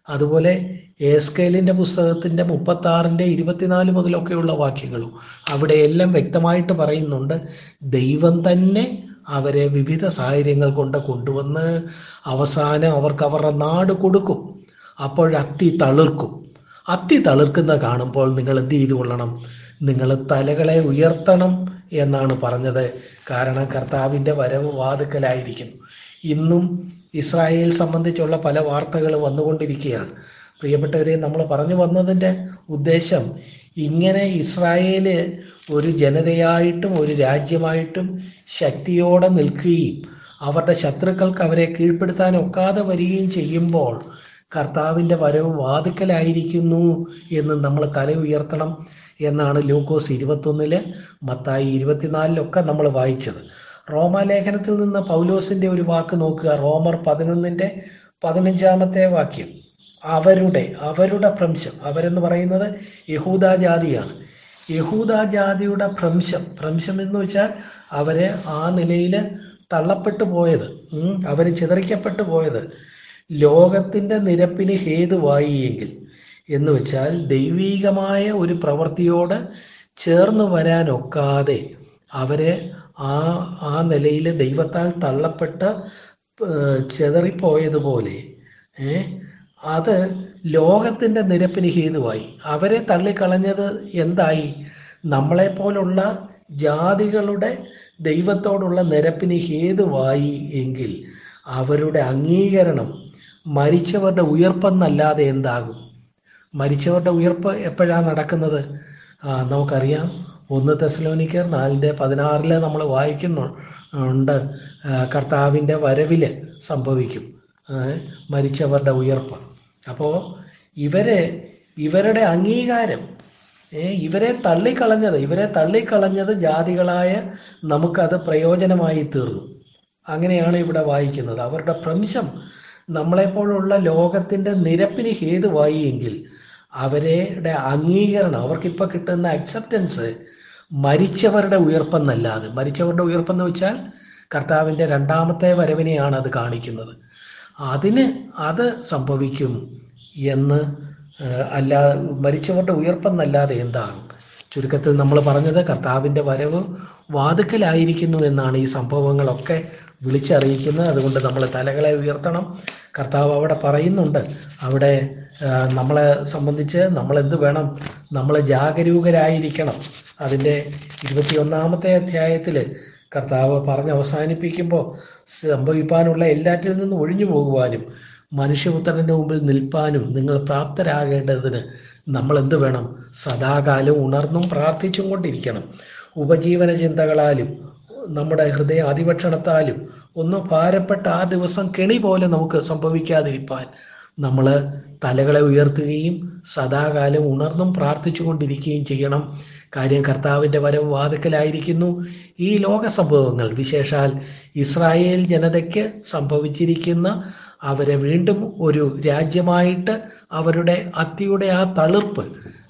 അതുപോലെ ഏസ്കേലിന്റെ പുസ്തകത്തിന്റെ മുപ്പത്താറിന്റെ ഇരുപത്തിനാല് മുതലൊക്കെയുള്ള വാക്യങ്ങളും അവിടെയെല്ലാം വ്യക്തമായിട്ട് പറയുന്നുണ്ട്. ദൈവം തന്നെ അവരെ വിവിധ സാഹചര്യങ്ങൾ കൊണ്ട് കൊണ്ടുവന്ന് അവസാനം അവർക്ക് അവരുടെ നാട് കൊടുക്കും. അപ്പോൾ അത്തി തളിർക്കും. അത്തി തളിർക്കുന്ന കാണുമ്പോൾ നിങ്ങൾ എന്ത് ചെയ്തു കൊള്ളണം? നിങ്ങൾ തലകളെ ഉയർത്തണം എന്നാണ് പറഞ്ഞത്. കാരണം കർത്താവിന്റെ വരവ് വാതുക്കലായിരിക്കുന്നു. ഇന്നും ഇസ്രായേൽ സംബന്ധിച്ചുള്ള പല വാർത്തകൾ വന്നുകൊണ്ടിരിക്കുകയാണ്. പ്രിയപ്പെട്ടവരെ നമ്മൾ പറഞ്ഞു വന്നതിന്റെ ഉദ്ദേശം ഇങ്ങനെ ഇസ്രായേൽ ഒരു ജനതയായിട്ടും ഒരു രാജ്യമായിട്ടും ശക്തിയോടെ നിൽക്കുകയും അവരുടെ ശത്രുക്കൾക്ക് അവരെ കീഴ്പ്പെടുത്താൻ ഒക്കാതെ വരികയും ചെയ്യുമ്പോൾ കർത്താവിന്റെ വരവ് വാതുക്കലായിരിക്കുന്നു എന്ന് നമ്മൾ തല ഉയർത്തണം എന്നാണ് ലൂക്കോസ് ഇരുപത്തൊന്നിൽ മത്തായി ഇരുപത്തിനാലിലൊക്കെ നമ്മൾ വായിച്ചത്. റോമാലേഖനത്തിൽ നിന്ന് പൗലോസിന്റെ ഒരു വാക്ക് നോക്കുക. റോമർ പതിനൊന്നിന്റെ പതിനഞ്ചാമത്തെ വാക്യം. അവരുടെ അവരുടെ ഭ്രംശം. അവരെന്ന് പറയുന്നത് യഹൂദ ജാതിയാണ്. യഹൂദ ജാതിയുടെ ഭ്രംശം. ഭ്രംശം എന്ന് വെച്ചാൽ അവരെ ആ നിലയിൽ തള്ളപ്പെട്ടു പോയത് അവർ ചിതറിക്കപ്പെട്ടു പോയത്. ലോകത്തിന്റെ നിരപ്പിന് ഹേതുവായി എങ്കിൽ എന്ന് വെച്ചാൽ ദൈവീകമായ ഒരു പ്രവൃത്തിയോട് ചേർന്ന് വരാനൊക്കാതെ അവരെ ആ ആ നിലയിൽ ദൈവത്താൽ തള്ളപ്പെട്ട് ഏഹ്, ചെതറിപ്പോയതുപോലെ ഏ അത് ലോകത്തിന്റെ നിരപ്പിന് ഹേതുവായി. അവരെ തള്ളിക്കളഞ്ഞത് എന്തായി? നമ്മളെപ്പോലുള്ള ജാതികളുടെ ദൈവത്തോടുള്ള നിരപ്പിന് ഹേതുവായി എങ്കിൽ അവരുടെ അംഗീകരണം മരിച്ചവരുടെ ഉയർപ്പെന്നല്ലാതെ എന്താകും? മരിച്ചവരുടെ ഉയർപ്പ് എപ്പോഴാണ് നടക്കുന്നത്? നമുക്കറിയാം. ഒന്ന് തെസ്ലോനിക്കർ നാലിന്റെ പതിനാറിൽ നമ്മൾ വായിക്കുന്നു ഉണ്ട്. കർത്താവിന്റെ വരവിൽ സംഭവിക്കും. മരിച്ചവരുടെ ഉയർപ്പ്. അപ്പോൾ ഇവരെ ഇവരുടെ അംഗീകാരം ഇവരെ തള്ളിക്കളഞ്ഞത് ഇവരെ തള്ളിക്കളഞ്ഞത് ജാതികളായ നമുക്കത് പ്രയോജനമായി തീർന്നു. അങ്ങനെയാണ് ഇവിടെ വായിക്കുന്നത്. അവരുടെ ഭ്രംശം നമ്മളെപ്പോലുള്ള ലോകത്തിന്റെ നിരപ്പിന് ഹേതുവായി എങ്കിൽ അവരുടെ അംഗീകരണം അവർക്കിപ്പോൾ കിട്ടുന്ന അക്സെപ്റ്റൻസ് മരിച്ചവരുടെ ഉയർപ്പെന്നല്ലാതെ മരിച്ചവരുടെ ഉയർപ്പെന്ന് വെച്ചാൽ കർത്താവിന്റെ രണ്ടാമത്തെ വരവിനെയാണ് അത് കാണിക്കുന്നത്. അതിന് അത് സംഭവിക്കും എന്ന് അല്ലാ മരിച്ചവരുടെ ഉയർപ്പെന്നല്ലാതെ എന്താണ്? ചുരുക്കത്തിൽ നമ്മൾ പറഞ്ഞത് കർത്താവിന്റെ വരവ് വാതുക്കലായിരിക്കുന്നു എന്നാണ് ഈ സംഭവങ്ങളൊക്കെ വിളിച്ചറിയിക്കുന്നത്. അതുകൊണ്ട് നമ്മൾ തലകളെ ഉയർത്തണം. കർത്താവ് അവിടെ പറയുന്നുണ്ട്. അവിടെ നമ്മളെ സംബന്ധിച്ച് നമ്മൾ എന്ത് വേണം? നമ്മൾ ജാഗരൂകരായിരിക്കണം. അതിന്റെ ഇരുപത്തിയൊന്നാമത്തെ അധ്യായത്തിൽ കർത്താവ് പറഞ്ഞ് അവസാനിപ്പിക്കുമ്പോൾ സംഭവിപ്പാനുള്ള എല്ലാറ്റിൽ നിന്നും ഒഴിഞ്ഞു പോകുവാനും മനുഷ്യപുത്രന്റെ മുമ്പിൽ നിൽപ്പാനും നിങ്ങൾ പ്രാപ്തരാകേണ്ടതിന് നമ്മൾ എന്ത് വേണം? സദാകാലം ഉണർന്നും പ്രാർത്ഥിച്ചും കൊണ്ടിരിക്കണം. ഉപജീവന ചിന്തകളാലും നമ്മുടെ ഹൃദയ അതിഭക്ഷണത്താലും ഒന്ന് ഭാരപ്പെട്ട ആ ദിവസം കെണി പോലെ നമുക്ക് സംഭവിക്കാതിരിക്കാൻ നമ്മൾ തലകളെ ഉയർത്തുകയും സദാകാലം ഉണർന്നും പ്രാർത്ഥിച്ചു കൊണ്ടിരിക്കുകയും ചെയ്യണം. കാര്യം കർത്താവിന്റെ വരവ് വാതുക്കലായിരിക്കുന്നു. ഈ ലോക സംഭവങ്ങൾ വിശേഷാൽ ഇസ്രായേൽ ജനതയ്ക്ക് സംഭവിച്ചിരിക്കുന്ന അവരെ വീണ്ടും ഒരു രാജ്യമായിട്ട് അവരുടെ അത്തിയുടെ ആ തളിർപ്പ്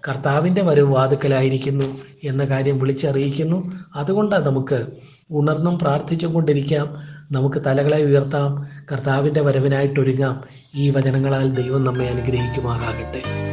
കർത്താവിന്റെ വരവ് വാതുക്കലായിരിക്കുന്നു എന്ന കാര്യം വിളിച്ചറിയിക്കുന്നു. അതുകൊണ്ട് നമുക്ക് ഉണർന്നും പ്രാർത്ഥിച്ചും കൊണ്ടിരിക്കാം. നമുക്ക് തലകളെ ഉയർത്താം. കർത്താവിന്റെ വരവിനായിട്ടൊരുങ്ങാം ഈ വചനങ്ങളാൽ ദൈവം നമ്മെ അനുഗ്രഹിക്കുമാറാകട്ടെ.